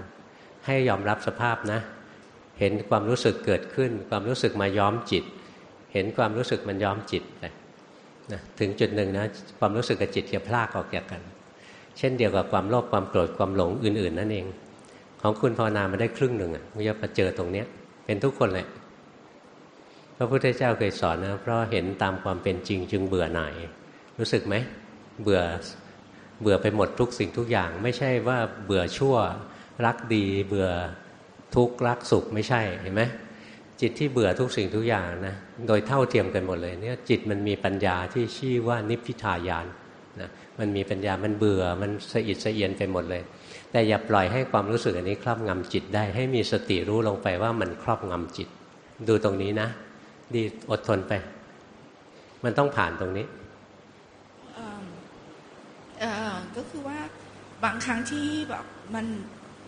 ให้ยอมรับสภาพนะ เห็นความรู้สึกเกิดขึ้น ความรู้สึกมาย้อมจิต เห็นความรู้สึกมันย้อมจิตไปนะถึงจุดหนึ่งนะความรู้สึกกับจิตจะพลากออกจากกัน เช่นเดียวกับความโลภความโกรธความหลงอื่น ๆ นั่นเอง ของคุณภาวนามาได้ครึ่งหนึ่งอะมันจะมาเจอตรงเนี้ย เป็นทุกคนเลยพระพุทธเจ้าเคยสอนนะเพราะเห็นตามความเป็นจริงจึงเบื่อหน่าย รู้สึกไหมเบื่อเบื่อไปหมดทุกสิ่งทุกอย่าง ไม่ใช่ว่าเบื่อชั่วรักดี เบื่อ ทุกข์รักสุขไม่ใช่เห็นไหมจิตที่เบื่อทุกสิ่งทุกอย่างนะโดยเท่าเทียมกันหมดเลยเนี่ยจิตมันมีปัญญาที่ชื่อว่านิพพิทายานนะมันมีปัญญามันเบื่อมันสะอิดสะเอียนไปหมดเลย แต่อย่าปล่อยให้ความรู้สึกอันนี้ครอบงำจิตได้ให้มีสติรู้ลงไปว่ามันครอบงำจิต ดูตรงนี้นะ ดีอดทนไป มันต้องผ่านตรงนี้ก็คือว่าบางครั้งที่แบบมัน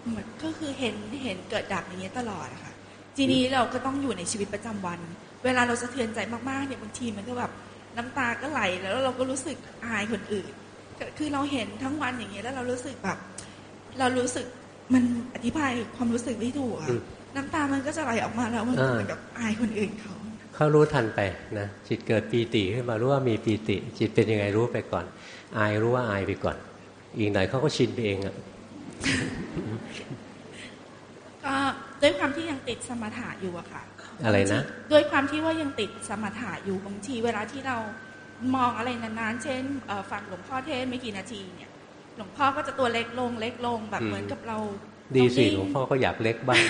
เหมือนก็คือเห็นเห็นเกิดดับอย่างเงี้ยตลอดอะค่ะทีนี้เราก็ต้องอยู่ในชีวิตประจำวัน เวลาเราสะเทือนใจมากๆเนี่ยบางทีมันก็แบบน้ำตาก็ไหลแล้วเราก็รู้สึกอายคนอื่นก็คือเราเห็นทั้งวันอย่างเงี้ยแล้วเรารู้สึกแบบ เรารู้สึกมันอธิบายความรู้สึกไม่ถูกอะอืมน้ำตามันก็จะไหลออกมาแล้วมันก็อ่าเหมือนกับอายคนอื่นเขาเขารู้ทันไปนะจิตเกิดปีติขึ้นมารู้ว่ามีปีติ จิตเป็นยังไงรู้ไปก่อน อายรู้ว่าอายไปก่อน อีกหน่อยเขาก็ชินไปเองอะ ก็ด้วยความที่ยังติดสมถะอยู่อะค่ะอะไรนะ ด้วยความที่ว่ายังติดสมถะอยู่บางทีเวลาที่เรามองอะไรนานๆ เช่นเอ่อฟังหลวงพ่อเทศน์ไม่กี่นาทีเนี่ย หลวงพ่อก็จะตัวเล็กลงเล็กลงแบบอืมเหมือนกับเรา ดีสิเราหลวงพ่อก็อยากเล็กบ้าง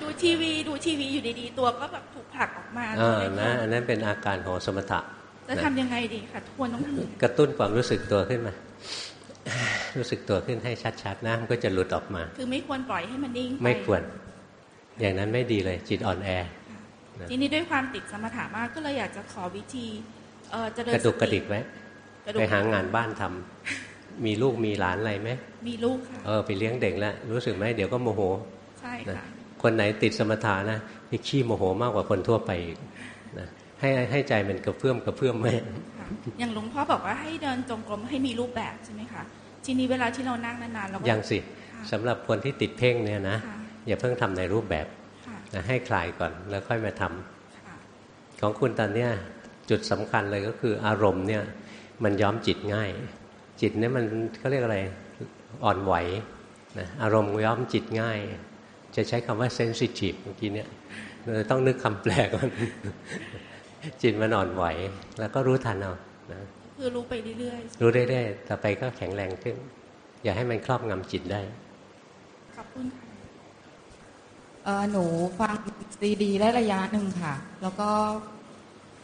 ดูทีวีดูทีวีอยู่ดีๆ ตัวก็แบบถูกผลักออกมาเอตัวอเล็กลนะงอันนั้นเป็นอาการของสมถะ จะนะทำยังไงดีคะทวนต้องทำยังไงกระตุ้นความรู้สึกตัวขึ้นมา รู้สึกตัวขึ้นให้ชัดๆนะมันก็จะหลุดออกมา คือไม่ควรปล่อยให้มันนิ่งปไม่ควร อย่างนั้นไม่ดีเลย จิตอ่อนแอนะทีนี้ด้วยความติดสมถะมากก็เลยอยากจะขอวิธีเอ่อเจริญกระดุกสกระติดิกไว้กระดุกไปหางานบ้านทำมีลูกมีหลานอะไรไหมมีลูกค่ะเออไปเลี้ยงเด็กแล้วรู้สึกไหมเดี๋ยวก็โมโหใช่นะค่ะคนไหนติดสมถะนะจะขี้โมโหมากกว่าคนทั่วไปอีกนะ ให้ให้ใจมันกระเพื่อมกระเพื่อมไม่ค่ะอย่างหลวงพ่อบอกว่าให้เดินจงกรมให้มีรูปแบบใช่ไหมคะทีนี้เวลาที่เรานั่งนานๆเราก็ยังสิสำหรับคนที่ติดเพ่งเนี่ยนะค่ะอย่าเพิ่งทำในรูปแบบค่ะนะให้คลายก่อนแล้วค่อยมาทำของคุณตอนเนี้ยจุดสำคัญเลยก็คืออารมณ์เนี่ยมันย้อมจิตง่าย จิตเนี่ยมันเขาเรียกอะไรอ่อนไหวนะอารมณ์ย้อมจิตง่าย จะใช้คำว่า sensitive เมื่อกี้เนี่ยเราต้องนึกคำแปลก่อน จิตมันอ่อนไหว แล้วก็รู้ทันเอานะคือรู้ไปเรื่อยรู้เรื่อยๆต่อไปก็แข็งแรงขึ้น อย่าให้มันครอบงำจิตได้ๆขอบคุณค่ะเอ่อหนูฟังซีดีได้ระยะหนึ่งค่ะ แล้วก็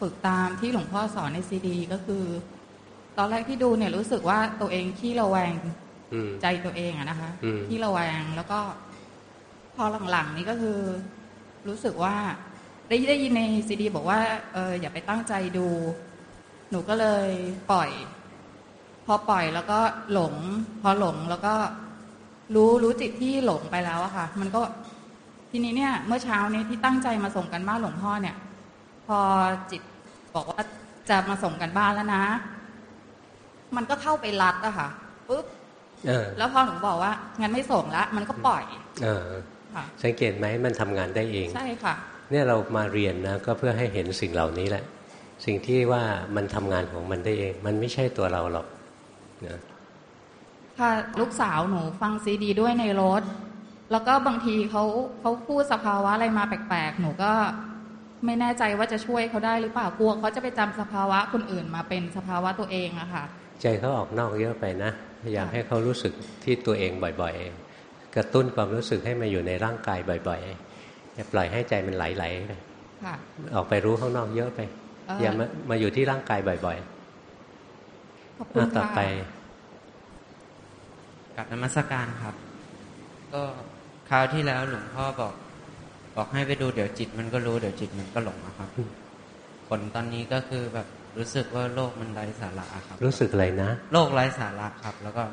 ฝึกตามที่หลวงพ่อสอนในซีดี ก็คือ ตอนแรกที่ดูเนี่ยรู้สึกว่าตัวเองขี้ระแวงอืมใจตัวเองอะนะคะอืมขี้ระแวงแล้วก็ พอหลังๆ นี้ก็คือ รู้สึกว่า ได้ได้ยินในซีดี บอกว่าเอออย่าไปตั้งใจดู หนูก็เลยปล่อย พอปล่อยแล้วก็หลง พอหลงแล้วก็รู้รู้จิตที่หลงไปแล้วอะค่ะ มันก็ทีนี้เนี่ย เมื่อเช้านี้ที่ตั้งใจมาส่งกันบ้านหลวงพ่อเนี่ย พอจิตบอกว่าจะมาส่งกันบ้านแล้วนะ มันก็เข้าไปรัดอะค่ะปุ๊บเออแล้วพอหนูบอกว่างั้นไม่ส่งละมันก็ปล่อย เออค่ะสังเกตไหมมันทำงานได้เอง ใช่ค่ะ เนี่ยเรามาเรียนนะก็เพื่อให้เห็นสิ่งเหล่านี้แหละ สิ่งที่ว่ามันทำงานของมันได้เอง มันไม่ใช่ตัวเราหรอกนะค่ะลูกสาวหนูฟังซีดี ด้วยในรถ แล้วก็บางทีเขาเขาพูดสภาวะอะไรมาแปลกๆ หนูก็ไม่แน่ใจว่าจะช่วยเขาได้หรือเปล่ากลัวเขาจะไปจำสภาวะคนอื่นมาเป็นสภาวะตัวเองอะค่ะ ใจเขาออกนอกเยอะไปนะพยายามให้เขารู้สึกที่ตัวเองบ่อย ๆ กระตุ้นความรู้สึกให้มาอยู่ในร่างกายบ่อย ๆ อย่าปล่อยให้ใจมันไหลๆไปค่ะออกไปรู้ข้างนอกเยอะไปเอ่ออย่ามามาอยู่ที่ร่างกายบ่อยขอบๆคุณอะต่อค่ะไปกับนมัสการครับ ก็คราวที่แล้วหลวงพ่อบอก บอกให้ไปดูเดี๋ยวจิตมันก็รู้เดี๋ยวจิตมันก็หลงนะครับผลตอนนี้ก็คือแบบรู้สึกว่าโลกมันไร้สาระครับ รู้สึกอะไรนะโลกไร้สาระครับ แล้วก็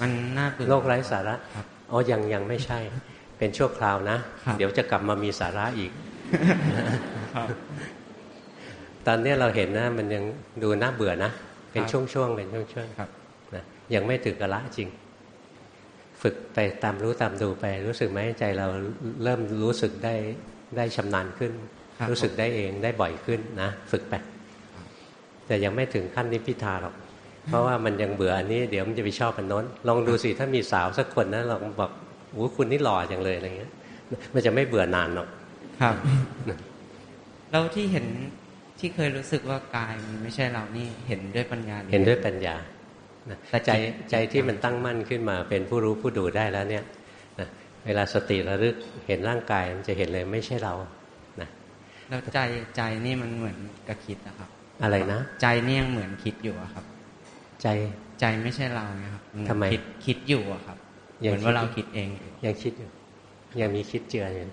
มันน่าเบื่อโลกไร้สาระครับอ๋อยังยังไม่ใช่ เป็นชั่วคราวนะครับเดี๋ยวจะกลับมามีสาระอีกครับตอนเนี้ยเราเห็นนะ มันยังดูน่าเบื่อนะ เป็นครับช่วงๆเป็นช่วงครับๆนะยังไม่ถึงกละจริง ฝึกไปตามรู้ตามดูไป รู้สึกไหมใจเราเริ่มรู้สึกได้ได้ชำนาญขึ้นครับรู้สึกได้เองได้บ่อยขึ้นนะ ฝึกไปแต่ยังไม่ถึงขั้นนิพพิทาหรอกเพราะว่ามันยังเบื่ออันนี้เดี๋ยวมันจะไปชอบอันโน้น ลองดูสิถ้ามีสาวสักคนนะลองบอก โอ้คุณนี่หล่อจังเลยอะไรเงี้ย มันจะไม่เบื่อนานหรอกครับ แล้วที่เห็นที่เคยรู้สึกว่ากายมันไม่ใช่เรานี่เห็นด้วยปัญญารือเห็นด้วยปัญญานะแต่ใจจิตใจที่มันตั้งมั่นขึ้นมาเป็นผู้รู้ผู้ดูได้แล้วเนี่ยนะเวลาสติระลึกเห็นร่างกายมันจะเห็นเลยไม่ใช่เรานะแล้วใจใจนี่มันเหมือนกับคิดนะครับ อะไรนะ ใจนี่ยังเหมือนคิดอยู่อะครับ ใจใจไม่ใช่เราไงครับนทำไมคิดคิดอยู่อะครับ เหยังมือนว่าคิดเราคิดเองอยู่ยังคิดอยู่ยังมีคิดเจืออยู่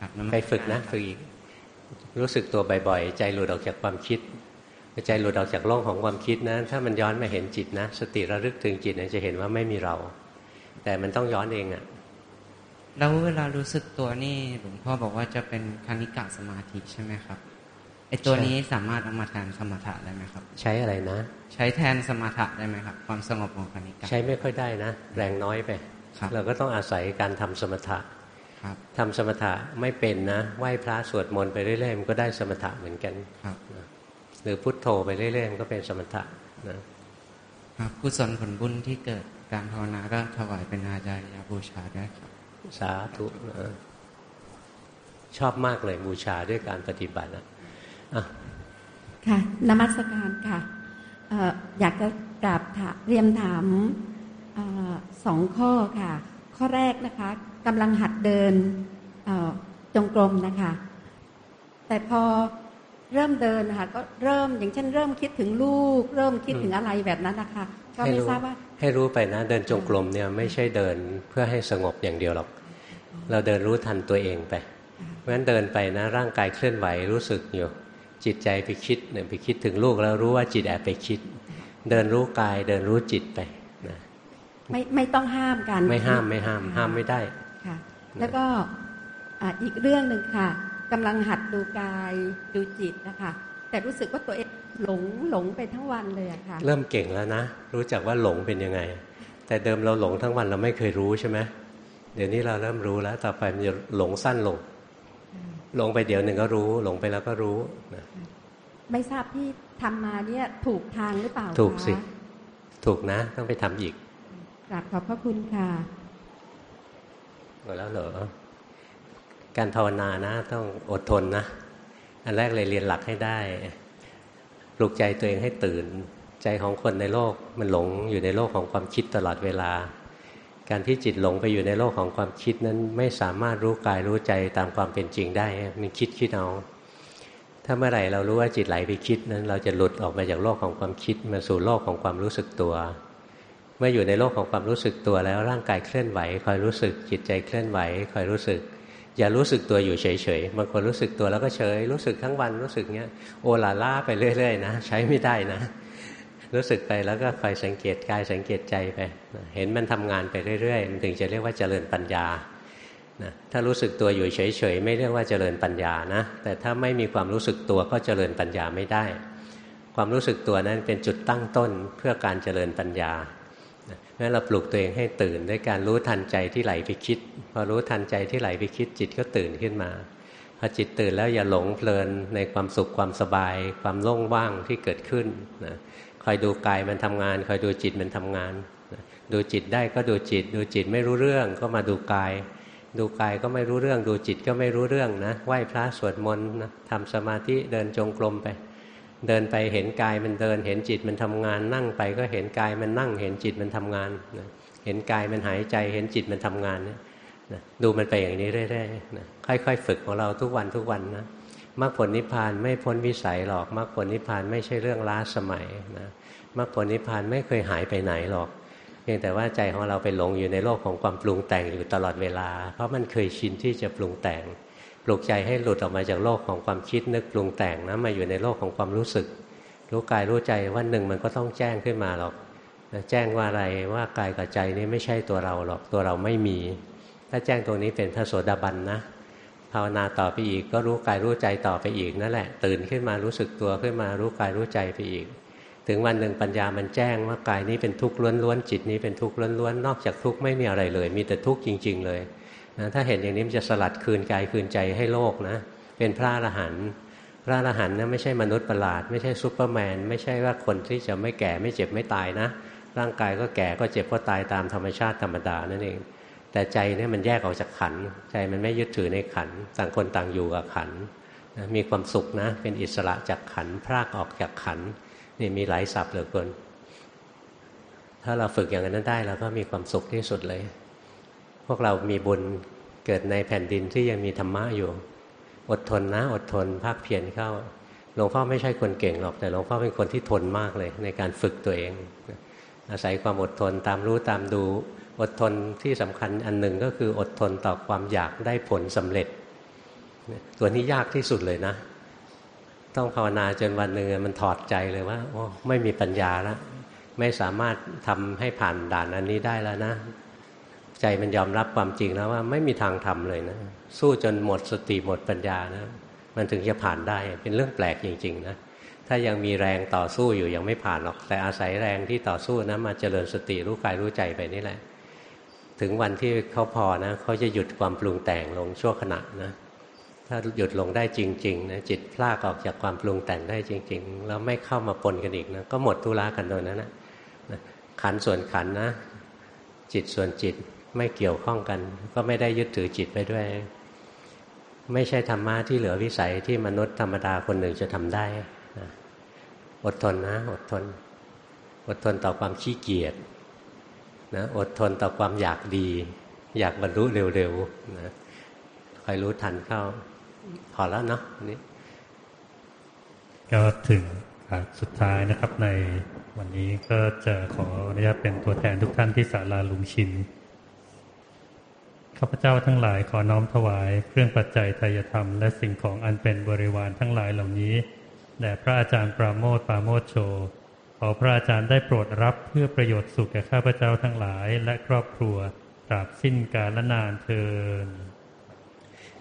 ครับนมัสไปฝึการนะฝึกอีกรู้สึกตัวบ่อยๆ ใจหลุดออกจากความคิดพอใจหลุดออกจากโลกของความคิดนะถ้ามันย้อนมาเห็นจิตนะ สติระลึกถึงจิตเนี่ยจะเห็นว่าไม่มีเรา แต่มันต้องย้อนเองอะ่ะแล้วเวลารู้สึกตัวนี่หลวงพ่อบอกว่าจะเป็นคณิกะสมาธิใช่ไหมครับ ไอตัวใช่นี้สามารถเอามาแทนสมถะได้ไหมครับ ใช้อะไรนะ ใช้แทนสมถะได้ไหมครับ ความสงบของคณิกะใช้ไม่ค่อยได้นะ แรงน้อยไปครับเราก็ต้องอาศัยการทำสมถะครับทำสมถะไม่เป็นนะไหว้พระสวดมนต์ไปเรื่อยๆมันก็ได้สมถะเหมือนกันครับนะหรือพุทโธไปเรื่อยๆมันก็เป็นสมถะนะครับกุศลผลบุญที่เกิดการภาวนาก็ถวายเป็นอาจารย์บูชาได้ครับ สาธุชอบมากเลยบูชาด้วยการปฏิบัตินะะ ค่ะนมัสการค่ะออยากจะกราบเรียมถามอสองข้อค่ะ ข้อแรกนะคะกำลังหัดเดินจงกรมนะคะ แต่พอเริ่มเดินนะคะก็เริ่มอย่างเช่น เริ่มคิดถึงลูก เริ่มคิดถึงอะไรแบบนั้นนะคะก็ไม่ทราบว่าให้รู้ไปนะเดินจงกรมเนี่ยไม่ใช่เดินเพื่อให้สงบอย่างเดียวหรอก เราเดินรู้ทันตัวเองไปเพราะฉะนั้นเดินไปนะร่างกายเคลื่อนไหวรู้สึกอยู่ จิตใจไปคิดเนี่ยไปคิดถึงลูกแล้วรู้ว่าจิตแอบไปคิด เดินรู้กายเดินรู้จิตไปนะไม่ไม่ต้องห้ามกัน ไม่ห้ามไม่ห้าม ห้ามไม่ได้ค่ะ แล้วก็อีกเรื่องหนึ่งค่ะกำลังหัดดูกายดูจิตนะคะ แต่รู้สึกว่าตัวเองหลงหลงไปทั้งวันเลยอะค่ะ เริ่มเก่งแล้วนะ รู้จักว่าหลงเป็นยังไง แต่เดิมเราหลงทั้งวันเราไม่เคยรู้ใช่ไหมเดี๋ยวนี้เราเริ่มรู้แล้ว ต่อไปมันจะหลงสั้นลง หลงไปเดี๋ยวหนึ่งก็รู้ หลงไปแล้วก็รู้นะไม่ทราบที่ทำมาเนี่ยถูกทางหรือเปล่าถูกสิ ถูกนะ ต้องไปทำอีกกราบขอบพระคุณค่ะหมดแล้วเหรอการภาวนานะ ต้องอดทนนะ อันแรกเลยเรียนหลักให้ได้ปลุกใจตัวเองให้ตื่น ใจของคนในโลกมันหลงอยู่ในโลกของความคิดตลอดเวลา การที่จิตหลงไปอยู่ในโลกของความคิดนั้นไม่สามารถรู้กายรู้ใจตามความเป็นจริงได้ มันคิดคิดเอา ถ้าเมื่อไหร่เรารู้ว่าจิตไหลไปคิดนั้น เราจะหลุดออกมาจากโลกของความคิดมาสู่โลกของความรู้สึกตัว เมื่ออยู่ในโลกของความรู้สึกตัวแล้วร่างกายเคลื่อนไหว คอยรู้สึกจิตใจเคลื่อนไหว คอยรู้สึก อย่ารู้สึกตัวอยู่เฉยๆบางคนรู้สึกตัวแล้วก็เฉย รู้สึกทั้งวันรู้สึกเงี้ยโอลาล่าไปเรื่อยๆนะ ใช้ไม่ได้นะ รู้สึกไปแล้วก็คอยสังเกตกายสังเกตใจไปเห็นมันทำงานไปเรื่อยๆมันถึงจะเรียกว่าเจริญปัญญานะถ้ารู้สึกตัวอยู่เฉยๆไม่เรียกว่าเจริญปัญญานะแต่ถ้าไม่มีความรู้สึกตัวก็เจริญปัญญาไม่ได้ ความรู้สึกตัวนั้นเป็นจุดตั้งต้นเพื่อการเจริญปัญญางั้นเราปลุกตัวเองให้ตื่นด้วยการรู้ทันใจที่ไหลไปคิด พอรู้ทันใจที่ไหลไปคิดจิตก็ตื่นขึ้นมาพอจิตตื่นแล้วอย่าหลงเพลินในความสุขความสบาย ความโล่งว่างที่เกิดขึ้นนะ คอยดูกายมันทำงาน คอยดูจิตมันทำงาน ดูจิตได้ก็ดูจิต ดูจิตไม่รู้เรื่องก็มาดูกาย ดูกายก็ไม่รู้เรื่อง ดูจิตก็ไม่รู้เรื่องนะไหว้พระสวดมนต์นะทำสมาธิเดินจงกรมไป เดินไปเห็นกายมันเดิน เห็นจิตมันทำงาน นั่งไปก็เห็นกายมันนั่ง เห็นจิตมันทำงานเห็นกายมันหายใจ เห็นจิตมันทำงานนะดูมันไปอย่างนี้เรื่อยๆนะค่อยๆ ฝึกของเราทุกวันทุกวันนะ มรรคผลนิพพานไม่พ้นวิสัยหรอกมรรคผลนิพพานไม่ใช่เรื่องล้าสมัยนะมรรคผลนิพพานไม่เคยหายไปไหนหรอก เพียงแต่ว่าใจของเราไปหลงอยู่ในโลกของความปรุงแต่งอยู่ตลอดเวลา เพราะมันเคยชินที่จะปรุงแต่ง ปลุกใจให้หลุดออกมาจากโลกของความคิดนึกปรุงแต่งนะมาอยู่ในโลกของความรู้สึก รู้กายรู้ใจวันหนึ่งมันก็ต้องแจ้งขึ้นมาหรอกแจ้งว่าอะไรว่ากายกับใจนี้ไม่ใช่ตัวเราหรอกตัวเราไม่มี ถ้าแจ้งตรงนี้เป็นพระโสดาบันนะ ภาวนาต่อไปอีก ก็รู้กายรู้ใจต่อไปอีกนั่นแหละ ตื่นขึ้นมารู้สึกตัวขึ้นมารู้กายรู้ใจไปอีก ถึงวันหนึ่งปัญญามันแจ้งว่ากายนี้เป็นทุกข์ล้วนๆจิตนี้เป็นทุกข์ล้วนๆนอกจากทุกข์ไม่มีอะไรเลย มีแต่ทุกข์จริง ๆ เลยนะถ้าเห็นอย่างนี้มันจะสลัดคืนกายคืนใจให้โลกนะเป็นพระอรหันต์พระอรหันต์นะไม่ใช่มนุษย์ประหลาด ไม่ใช่ซูเปอร์แมน ไม่ใช่ว่าคนที่จะไม่แก่ไม่เจ็บไม่ตายนะ ร่างกายก็แก่ก็เจ็บก็ตายตามธรรมชาติธรรมดานั่นเอง แต่ใจเนี่ยมันแยกออกจากขัน ใจมันไม่ยึดถือในขัน ต่างคนต่างอยู่กับขันมีความสุขนะ เป็นอิสระจากขันพรากออกจากขันนี่มีหลายศัพท์เหลือเกินถ้าเราฝึกอย่างนั้นได้เราก็มีความสุขที่สุดเลย พวกเรามีบุญเกิดในแผ่นดินที่ยังมีธรรมะอยู่ อดทนนะ อดทนภาคเพียรเข้าหลวงพ่อไม่ใช่คนเก่งหรอกแต่หลวงพ่อเป็นคนที่ทนมากเลย ในการฝึกตัวเอง อาศัยความอดทนตามรู้ตามดู อดทนที่สำคัญอันหนึ่งก็คืออดทนต่อความอยากได้ผลสำเร็จ ตัวนี้ยากที่สุดเลยนะ ต้องภาวนาจนวันหนึ่งมันถอดใจเลยว่าโอ้ไม่มีปัญญาแล้วไม่สามารถทำให้ผ่านด่านอันนี้ได้แล้วนะ ใจมันยอมรับความจริงแล้วว่าไม่มีทางทำเลยนะ สู้จนหมดสติหมดปัญญานะ มันถึงจะผ่านได้เป็นเรื่องแปลกจริงๆนะถ้ายังมีแรงต่อสู้อยู่ยังไม่ผ่านหรอก แต่อาศัยแรงที่ต่อสู้นะมาเจริญสติรู้กายรู้ใจไปนี่แหละ ถึงวันที่เขาพอนะเขาจะหยุดความปรุงแต่งลงชั่วขณะนะถ้าหยุดลงได้จริงๆนะจิตพลากออกจากความปรุงแต่งได้จริง ๆ แล้วไม่เข้ามาปนกันอีกนะก็หมดทุลากันโดยนั้นนะขันส่วนขันนะ จิตส่วนจิตไม่เกี่ยวข้องกัน ก็ไม่ได้ยึดถือจิตไปด้วย ไม่ใช่ธรรมะที่เหลือวิสัยที่มนุษย์ธรรมดาคนหนึ่งจะทำได้อดทนนะ อดทน อดทนต่อความขี้เกียจ นะอดทนต่อความอยากดี อยากบรรลุเร็วๆนะคอยรู้ทันเข้า พอแล้วเนาะนี่ก็ถึงสุดท้ายนะครับ ในวันนี้ก็จะขออนุญาตเป็นตัวแทนทุกท่านที่ศาลาลุงชินข้าพเจ้าทั้งหลายขอน้อมถวาย เครื่องปัจจัยทายธรรมและสิ่งของอันเป็นบริวารทั้งหลายเหล่านี้แด่พระอาจารย์ปราโมทปราโมทโช อพระอาจารย์ได้โปรดรับเพื่อประโยชน์สุขแก่ข้าพเจ้าทั้งหลายและครอบครัวตราบสิ้นกาลนานเทอญ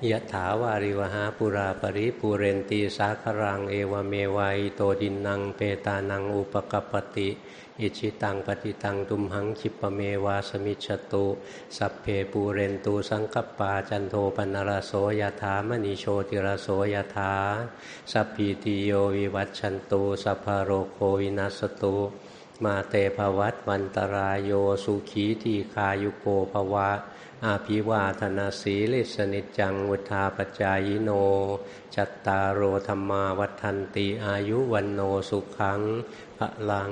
ยะถาวาริวะหาปูรา ปะริปูเรนติ สาคะรังเอวะเมวะ อิโต ทินนังเปตานังอุปะกัปปะติ อิจฉิตังปัตถิตังตุมหัง ขิปปะเมวะ สะมิชฌะตุสัพเพปูเรนตุ สังกัปปาจันโทปัณณะระโส ยะถา มะณิ โชติระโส ยะถาสัพพีติโยวิวัชชันตุ สัพพะโรโควินัสสะตุมาเตภวัตวันตรายโยสุขีทีคายุโกภวะ อาภิวาธนาสีลิสนิจังวุธาปจายโน จัตตารโอธรรมาวัฒนติอายุวันโนสุขังพระลัง